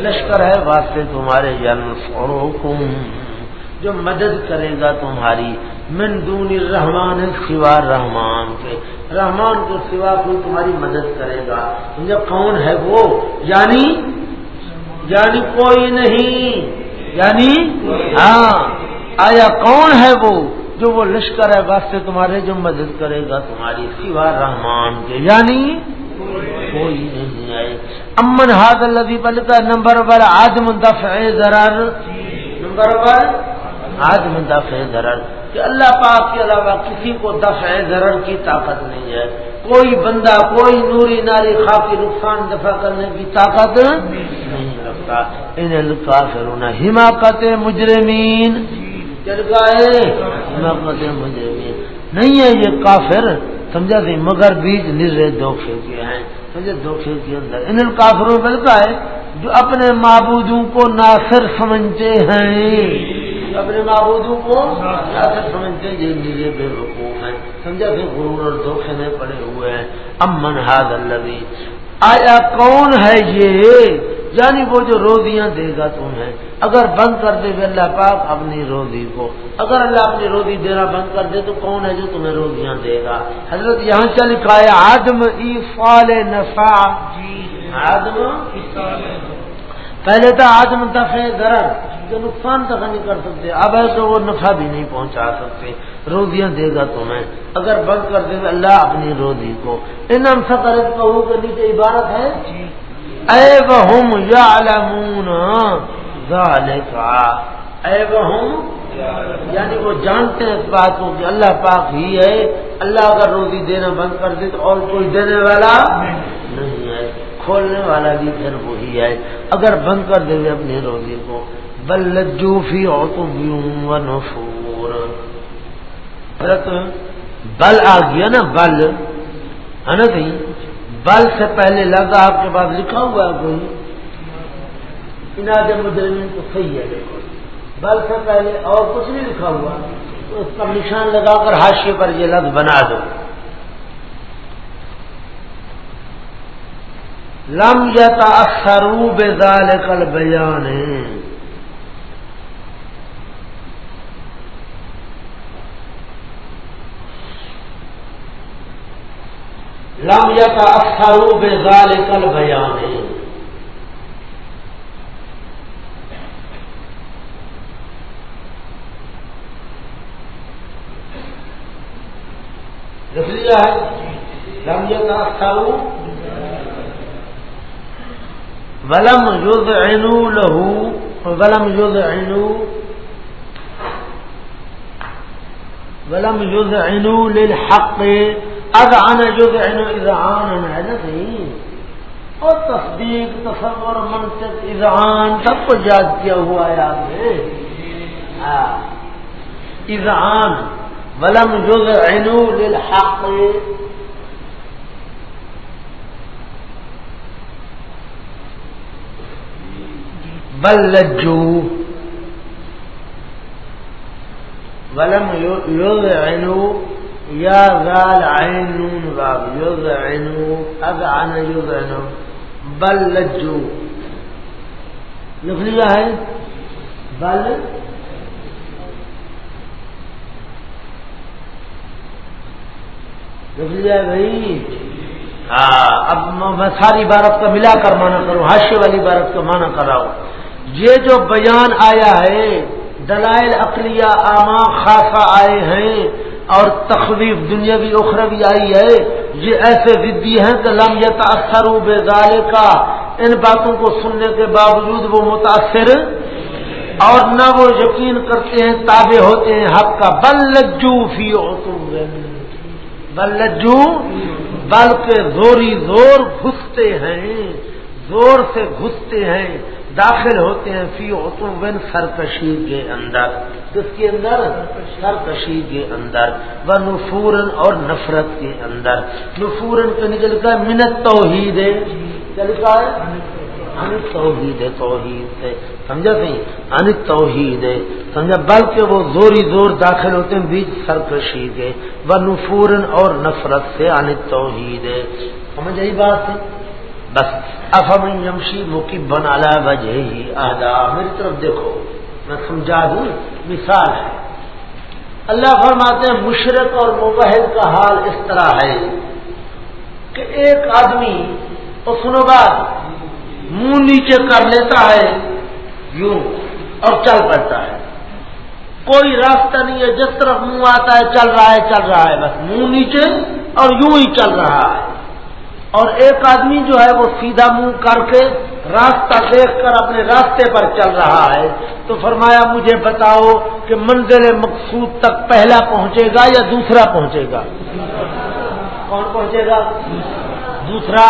لشکر ہے واسطے تمہارے یعنی فروخم جو مدد کرے گا تمہاری۔ من دون الرحمان سوا رحمان کے۔ رحمان کے سوا کوئی تمہاری مدد کرے گا۔ جب کون ہے وہ؟ یعنی؟ یعنی کوئی نہیں۔ یعنی؟ ہاں۔ آیا کون ہے وہ جو وہ لشکر ہے واسطے تمہارے جو مدد کرے گا تمہاری سوا رحمان کے؟ یعنی؟ کوئی نہیں آئے۔ امن ہاد اللہ کا نمبر ون آدم دفع ضرر۔ نمبر ون آدم دفع ضرر کہ اللہ پاک کے علاوہ کسی کو دفع ضرر کی طاقت نہیں ہے۔ کوئی بندہ، کوئی نوری ناری خاکی نقصان دفع کرنے کی طاقت نہیں رکھتا۔ ان کا حماقت مجرمین چرگائے مجھے نہیں ہے یہ کافر، سمجھا سی، مگر بیچ نرے دھوکھے کے ہیں۔ سمجھے دھوکھے کے اندر۔ ان کافروں ملتا ہے، جو اپنے معبودوں کو ناصر سمجھتے ہیں۔ اپنے معبودوں کو ناصر سمجھتے ہیں یہ نیلے بے وقوف ہیں۔ سمجھا سی غرور اور دھوکھے میں پڑے ہوئے ہیں۔ امن ہاد اللہ آیا کون ہے یہ؟ یعنی وہ جو روزیاں دے گا تمہیں اگر بند کر دے گا اللہ پاک اپنی روزی کو۔ اگر اللہ اپنی روزی دینا بند کر دے تو کون ہے جو تمہیں روزیاں دے گا؟ حضرت یہاں سے لکھا ہے آدم ایفال نفا جی آدم پہلے تھا آدم دفع ضرر۔ جو نقصان تک نہیں کر سکتے۔ اب ہے تو وہ نفع بھی نہیں پہنچا سکتے۔ روزیاں دے گا تمہیں۔ اگر بند کر دے گا اللہ اپنی روزی کو۔ ان سے کہوں کہ نیچے عبارت ہے۔ اے بہم یا اے بہم یعنی وہ جانتے ہیں اس بات کو کہ اللہ پاک ہی ہے۔ اللہ اگر روزی دینا بند کر دے تو اور کوئی دینے والا نہیں ہے۔ کھولنے والا بھی پھر وہی ہے۔ اگر بند کر دے اپنی روزی کو۔ بل لجوفی اور تو نفور. بل آ گیا نا، بل. ہے نا کہیں؟ بل سے پہلے لفظ آپ کے پاس لکھا ہوا ہے کوئی؟ اناج مجرمین تو صحیح ہے دیکھو بل سے پہلے اور کچھ نہیں لکھا ہوا، تو اس کا نشان لگا کر حاشیے پر یہ لفظ بنا دو. لم یتا سروب دال کل بیان لم کا اکثر بے زال کل بیان لیا ہے لم کا اکثر ولم یوز اینو لہو ولم یوز اینو ولم یوز اینو للحق. اذعن یذعنو اذعان ہے نا صحیح؟ اور تصدیق، تصور، منطق، اذعان سب کو یاد کیا ہوا ہے آپ نے ہاں۔ اذعان، ولم یذعنو للحق۔ بل لجو۔ ولم یذعنو یا غال عین نون باب یذعنو اذعن یذعنو، بل لجو. لکھ لیا ہے، بل لکھ لیا بھائی ہاں اب میں ساری عبارت کا ملا کر مانا کروں حاشے والی عبارت کا مانا کر یہ جو بیان آیا ہے، دلائل اقلیہ آما خاصا آئے ہیں اور تخویف دنیا بھی اخروی آئی ہے۔ یہ ایسے ردی ہیں کہ لم یہ تاثر بے کا ان باتوں کو سننے کے باوجود وہ متاثر اور نہ وہ یقین کرتے ہیں، تابع ہوتے ہیں حق کا۔ بل لجو فی بل لجو، بلکہ زوری زور گھستے ہیں۔ زور سے گھستے ہیں۔ داخل ہوتے ہیں فی اتوبن سرکشی کے اندر۔ کس کے اندر؟ سرکشی کے اندر۔ وہ نفورن اور نفرت کے اندر۔ نفورن کا نکل کا منت توحید ہے کیا لکھا ہے انت توحید ہے توحید سے۔ سمجھا سی انت توحید ہے سمجھا؟ بلکہ وہ زوری زور داخل ہوتے ہیں بیچ سرکشی کے۔ وہ نفورن اور نفرت سے انت توحید ہے سمجھ آئی بات؟ ہے بس افام یمشی مکی بنا وجہ ہی آدھا، میری طرف دیکھو، میں سمجھا دوں مثال ہے۔ اللہ فرماتے ہیں، مشرق اور مبحد کا حال اس طرح ہے کہ ایک آدمی اور سنو بات، منہ نیچے کر لیتا ہے، یوں، اور چل پڑتا ہے۔ کوئی راستہ نہیں ہے، جس طرف منہ آتا ہے، چل رہا ہے، چل رہا ہے، بس منہ نیچے اور یوں ہی چل رہا ہے۔ اور ایک آدمی جو ہے وہ سیدھا منہ کر کے راستہ دیکھ کر اپنے راستے پر چل رہا ہے تو فرمایا مجھے بتاؤ کہ منزل مقصود تک پہلا پہنچے گا یا دوسرا پہنچے گا؟ کون پہنچے گا؟ دوسرا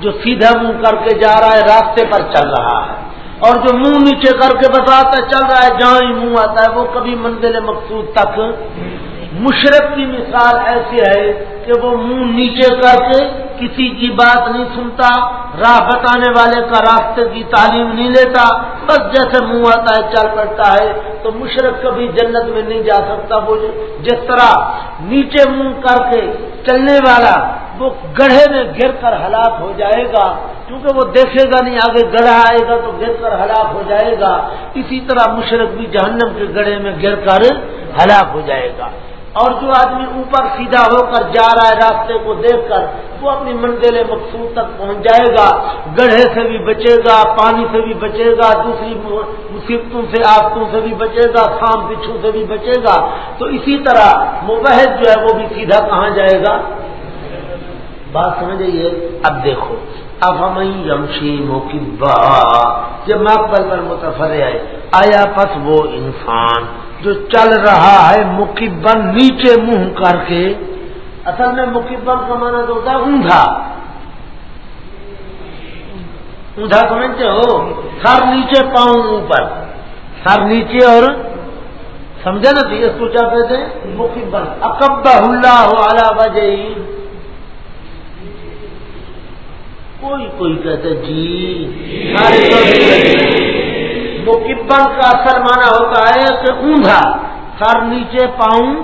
جو سیدھا منہ کر کے جا رہا ہے، راستے پر چل رہا ہے۔ اور جو منہ نیچے کر کے بتاتا چل رہا ہے جہاں ہی منہ آتا ہے، وہ کبھی منزل مقصود تک مشرق کی مثال ایسی ہے کہ وہ منہ نیچے کر کے کسی کی بات نہیں سنتا، راہ بتانے والے کا راستے کی تعلیم نہیں لیتا، بس جیسے منہ آتا ہے، چل پڑتا ہے۔ تو مشرق کبھی جنت میں نہیں جا سکتا، وہ جس طرح نیچے منہ کر کے چلنے والا وہ گڑھے میں گر کر ہلاک ہو جائے گا۔ کیونکہ وہ دیکھے گا نہیں، آگے گڑھا آئے گا تو گر کر ہلاک ہو جائے گا۔ اسی طرح مشرق بھی جہنم کے گڑھے میں گر کر ہلاک ہو جائے گا۔ اور جو آدمی اوپر سیدھا ہو کر جا رہا ہے راستے کو دیکھ کر، وہ اپنی منزل مقصود تک پہنچ جائے گا۔ گڑھے سے بھی بچے گا، پانی سے بھی بچے گا، دوسری مصیبتوں سے، آفتوں سے بھی بچے گا سام پچھو سے بھی بچے گا۔ تو اسی طرح مبحد جو ہے وہ بھی سیدھا کہاں جائے گا؟ بات سمجھئیے اب دیکھو۔ اب ہم یمشی موقبا جب مقبل پر متفر آئے، آیا پس وہ انسان۔ جو چل رہا ہے مکبن نیچے منہ کر کے، اصل میں مکبن کا مانا تو ہوتا ہے اونھا اونھا سمجھتے ہو؟ سر نیچے پاؤں اوپر۔ سر نیچے اور سمجھا نا تھی اس کو کیا کہتے ہیں؟ مکبن۔ اکب اللہ ہو اعلی وجہ کوئی کوئی کہتے جی۔ مکبن کا اثر مانا ہوتا ہے کہ اونھا سر نیچے پاؤں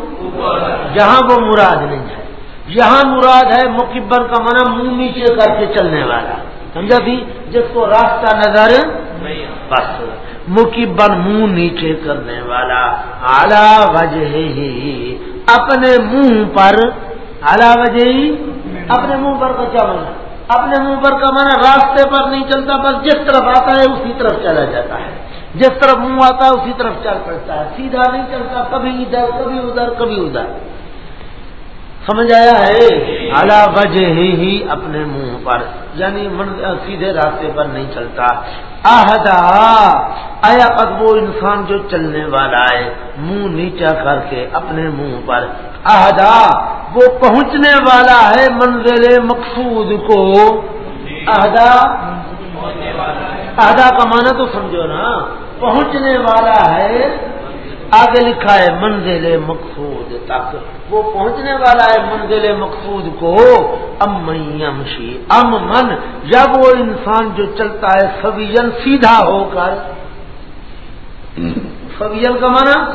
جہاں وہ مراد نہیں ہے۔ یہاں مراد ہے مکبن کا مانا منہ نیچے کر کے چلنے والا۔ سمجھا بھی؟ جس کو راستہ نظر بس۔ مکبن منہ نیچے کرنے والا۔ اعلی وجہ ہی اپنے منہ پر۔ اعلی وجہ ہی اپنے منہ پر کا کیا مانا اپنے منہ پر کا مانا راستے پر نہیں چلتا، بس جس طرف آتا ہے اسی طرف چلا جاتا ہے۔ جس طرف منہ آتا ہے اسی طرف چل پڑتا ہے۔ سیدھا نہیں چلتا، کبھی ادھر کبھی ادھر کبھی ادھر۔ سمجھ آیا ہے؟ اعلی وجہ ہی اپنے منہ پر یعنی سیدھے راستے پر نہیں چلتا۔ آہدا آیا اب وہ انسان جو چلنے والا ہے، منہ نیچا کر کے اپنے منہ پر۔ آہدا وہ پہنچنے والا ہے منزل مقصود کو۔ آہدا آہدا کا معنی تو سمجھو نا، پہنچنے والا ہے، آگے لکھا ہے منزل مقصود تک۔ وہ پہنچنے والا ہے منزل مقصود کو۔ ام یمشی ام من جب وہ انسان جو چلتا ہے سویجن سیدھا ہو کر۔ سویجن کا مانا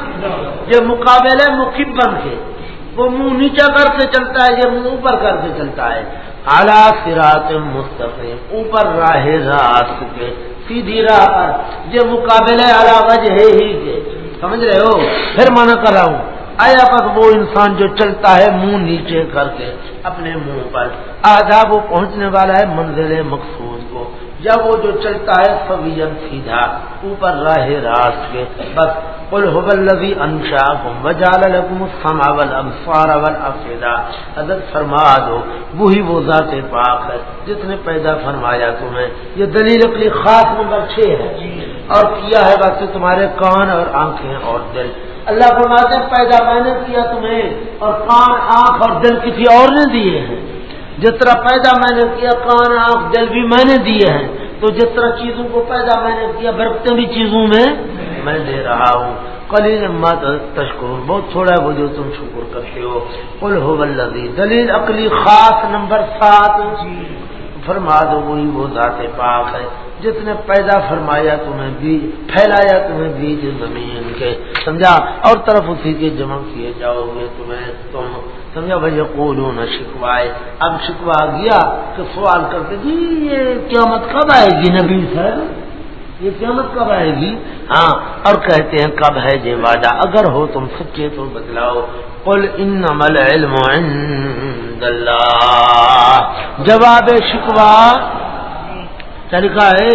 یہ مقابلے مقبن کے۔ وہ منہ نیچا کر کے چلتا ہے، یہ منہ اوپر کر کے چلتا ہے۔ اعلیٰ سراط مستقیم اوپر راہ راست کے، سیدھی راہ پر، یہ مقابلے اعلیٰ وجہ ہی کے۔ سمجھ رہے ہو؟ پھر منع کر رہا ہوں آیا پر وہ انسان جو چلتا ہے منہ نیچے کر کے، اپنے منہ پر آدھا وہ پہنچنے والا ہے، منزل مقصود کو۔ جب وہ جو چلتا ہے سویجن سیدھا، اوپر راہ راست کے۔ بس کل حبلبی انشا کم وجال سماول امفار اول افیدا حضرت فرما دو، وہی وہ ذات پاک ہے جس نے پیدا فرمایا تمہیں۔ یہ دلیل اپنی خاص نمبر چھ ہے۔ اور کیا ہے بس تمہارے کان اور آنکھیں اور دل۔ اللہ فرماتے ہیں، پیدا میں نے کیا تمہیں اور کان، آنکھ اور دل کسی اور نے دیے ہیں۔ جس طرح پیدا میں نے کیا، کان، آنکھ، دل بھی میں نے دیے ہیں، تو جس طرح چیزوں کو پیدا میں نے کیا، برکتیں بھی چیزوں میں میں دے رہا ہوں۔ کلیل مت تشکر بہت تھوڑا ہے وہ جو تم شکر کرتے ہو۔ کل ہو دلیل عقلی خاص نمبر سات جی۔ فرما دو، وہی وہ ذات پاک ہے۔ جس نے پیدا فرمایا تمہیں بیج پھیلایا تمہیں بیج زمین کے۔ سمجھا؟ اور طرف اسی کے جمع کیے جاؤ گے تمہیں۔ تم سمجھا؟ بھائی کو شکوائے اب شکوا گیا تو سوال کرتے جی یہ قیامت کب آئے گی نبی صاحب؟ یہ قیامت کب آئے گی؟ ہاں اور کہتے ہیں، کب ہے یہ وعدہ؟ اگر ہو تم سچے تو بدلاؤ قل انما علم اللہ۔ جواب شکوا طریقہ ہے؟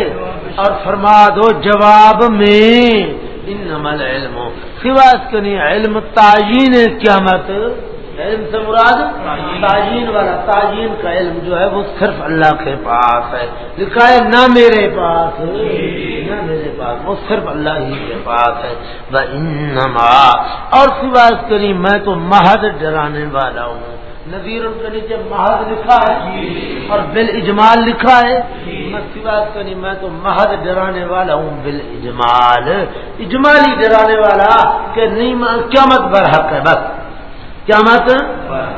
اور فرما دو جواب میں۔ ان عمل علم سوا اس کے نہیں، علم تعین قیامت۔ علم سے مراد تعین والا تعین کا علم جو ہے وہ صرف اللہ کے پاس ہے۔ لکھا ہے، نہ میرے پاس۔ نہ میرے پاس، وہ صرف اللہ ہی کے پاس ہے۔ وہ انما اور سوا اس کے نہیں میں تو مہد ڈرانے والا ہوں۔ نظیر ان کے نیچے محض لکھا ہے اور بل اجمال لکھا ہے۔ میں سوات نہیں میں تو محض ڈرانے والا ہوں بل اجمال اجمالی ڈرانے والا کہ نہیں قیامت برحق ہے، بس۔ قیامت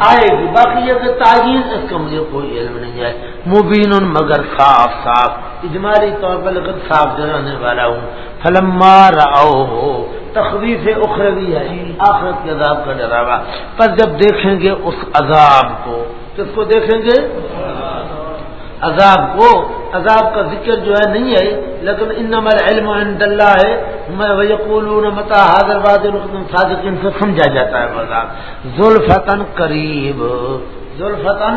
آئے گی۔ باقی یہ کہ تعین اس کا مجھے کوئی علم نہیں ہے۔ مبین مگر صاف صاف۔ اجمالی طور پر لیکن صاف ڈرانے والا ہوں۔ فلما رہو ہو تخویف اخروی ہے۔ آخرت کے عذاب کا ڈراوا۔ پر جب دیکھیں گے اس عذاب کو، کس کو دیکھیں گے؟ عذاب کو عذاب کا ذکر جو ہے نہیں ہے، لیکن ان علم عند اللہ ہے میں ویقولون متا حاضر باد صادقین سے سمجھا جاتا ہے عذاب۔ ذوالفتن قریب ذوالفتن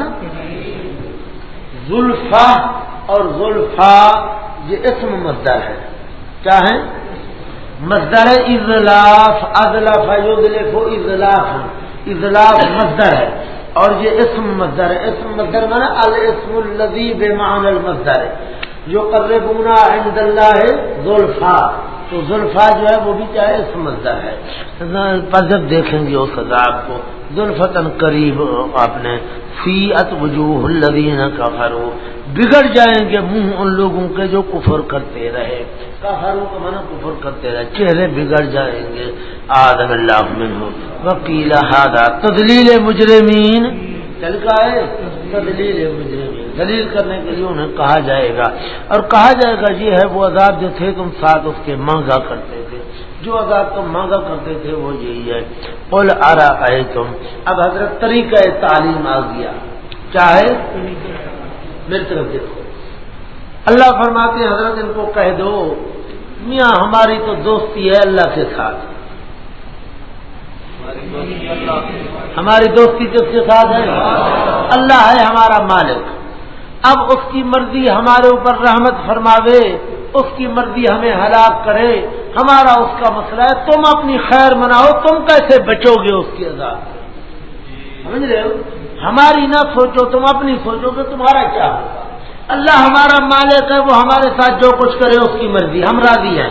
ذوالفا اور ذوالفا یہ اسم مصدر ہے۔ کیا ہے؟ مزدر اضلاف ادلاف اضلاف اضلاف مزدر ہے۔ اور یہ اسم مزدر ہے۔ اسم مزدر مانا الاسم الذي بمعنى المزدر جو قربونا عند اللہ ہے ذوالفا تو ذوالفا جو ہے وہ بھی چاہے اسم مزدر ہے۔ پر جب دیکھیں گے اس عذاب کو۔ ذوالفتن قریب آپ نے۔ فی ات وجوہ الذین کفروا۔ بگڑ جائیں گے منہ ان لوگوں کے جو کفر کرتے رہے۔ کافروں کا منع کفر کرتے رہے، چہرے بگڑ جائیں گے۔ آدم اللہ منہ۔ وکیل ہادا تدلیل مجرمین۔ چل کا ہے؟ تدلیل مجرمین۔ دلیل کرنے کے لیے انہیں کہا جائے گا۔ اور کہا جائے گا یہ ہے وہ عذاب جو تھے تم ساتھ اس کے مانگا کرتے تھے۔ جو عذاب تم مانگا کرتے تھے وہ یہی ہے۔ بول آ رہا ہے تم اب حضرت طریقہ تعلیم آ گیا۔ چاہے میری طرف دیکھو۔ اللہ فرماتے ہیں، حضرت ان کو کہہ دو، میاں ہماری تو دوستی ہے اللہ کے ساتھ۔ ہماری دوستی کس کے ساتھ ہے؟ اللہ ہے ہمارا مالک۔ اب اس کی مرضی ہمارے اوپر رحمت فرماوے، اس کی مرضی ہمیں ہلاک کرے، ہمارا اس کا مسئلہ ہے، تم اپنی خیر مناؤ، تم کیسے بچو گے اس کی عذاب؟ سمجھ رہے ہو؟ ہماری نہ سوچو، تم اپنی سوچو کہ تمہارا کیا ہوگا؟ اللہ ہمارا مالک ہے، وہ ہمارے ساتھ جو کچھ کرے اس کی مرضی، ہم راضی ہیں۔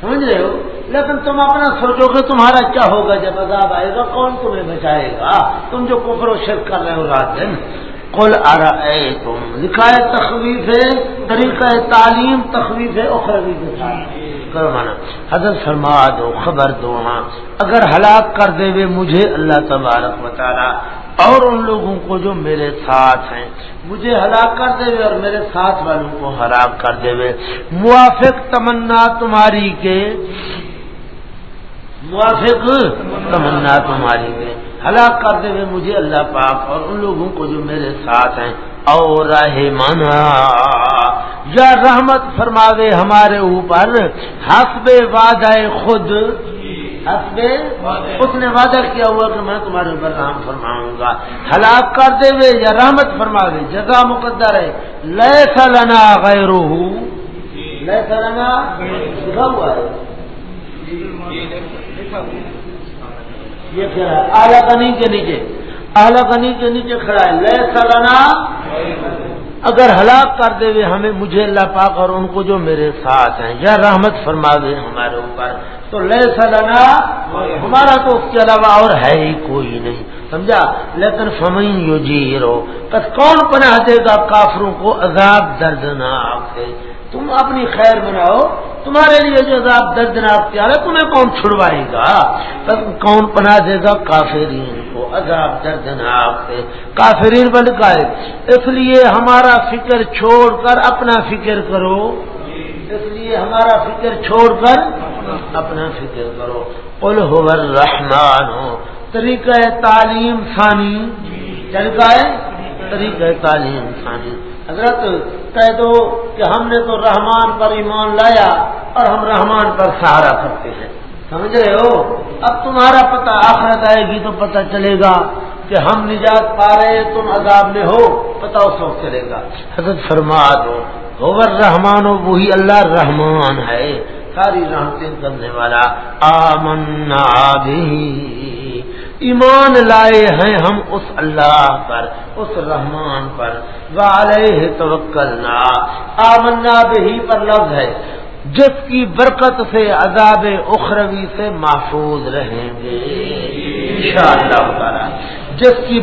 سمجھ رہے ہو؟ لیکن تم اپنا سوچو کہ تمہارا کیا ہوگا جب عذاب آئے گا؟ کون تمہیں بچائے گا؟ تم جو کفر و شرک کر رہے ہو رات دن کل آ اے تم لکھا ہے تخویف ہے، طریقہ تعلیم تخویف ہے، اخروی کے ساتھ۔ کرو مانا۔ حضرت فرما دو، خبر دو ہاں اگر ہلاک کر دے وے مجھے اللہ تبارک بتا اور ان لوگوں کو جو میرے ساتھ ہیں، مجھے ہلاک کر دے اور میرے ساتھ والوں کو ہلاک کر دے موافق تمنا تمہاری کے۔ موافق تمنا تمہاری کے۔ ہلاک کر دے مجھے اللہ پاک اور ان لوگوں کو جو میرے ساتھ ہیں۔ اور رحمانہ یا رحمت فرماوے ہمارے اوپر، حسب وعدہ خود۔ حسب اس نے وعدہ کیا ہوا کہ میں تمہارے اوپر رحم فرماؤں گا۔ ہلاک کر دے وے یا رحمت فرما دے جگہ مقدر ہے۔ لے سلنا غیر لے سلنا ہوا ہے یہ کیا ہے؟ اعلی کنی کے نیچے؟ اعلی کنی کے نیچے کھڑا ہے۔ لے سلنا اگر ہلاک کر دے وے ہمیں، مجھے اللہ پاک اور ان کو جو میرے ساتھ ہیں۔ یا رحمت فرما دے ہمارے اوپر۔ تو لے سلنا ہمارا تو اس کے علاوہ اور ہے ہی کوئی نہیں۔ سمجھا؟ لیکن فمین یو جی رو کون پناہ دے گا کافروں کو؟ عذاب دردناک سے تم اپنی خیر بناؤ تمہارے لیے جو عذاب دردناک تیار ہے، تمہیں کون چھڑوائے گا؟ کون پناہ دے گا؟ کافرین کو۔ عذاب دردناک سے کافرین بن ہے اس لیے ہمارا فکر چھوڑ کر اپنا فکر کرو۔ اس لیے ہمارا فکر چھوڑ کر اپنا فکر کرو۔ قل ہو رحمان ہو طریقہ تعلیم ثانی۔ طریقہ ہے طریقہ تعلیم ثانی۔ حضرت کہہ دو کہ ہم نے تو رحمان پر ایمان لایا اور ہم رحمان پر سہارا کرتے ہیں۔ سمجھ رہے ہو؟ اب تمہارا پتہ آخرت آئے گی تو پتہ چلے گا کہ ہم نجات پا رہے تم عذاب میں ہو، پتہ اس وقت چلے گا۔ حضرت فرما دو ہوور رحمان ہو وہی اللہ رحمان ہے، ساری رحمتیں کرنے والا آمنا بھی ایمان لائے ہیں ہم اس اللہ پر، اس رحمان پر۔ والے توکلنا۔ آمنا بہی پر لفظ ہے۔ جس کی برکت سے عذاب اخروی سے محفوظ رہیں گے۔ انشاءاللہ تعالی۔ جس کی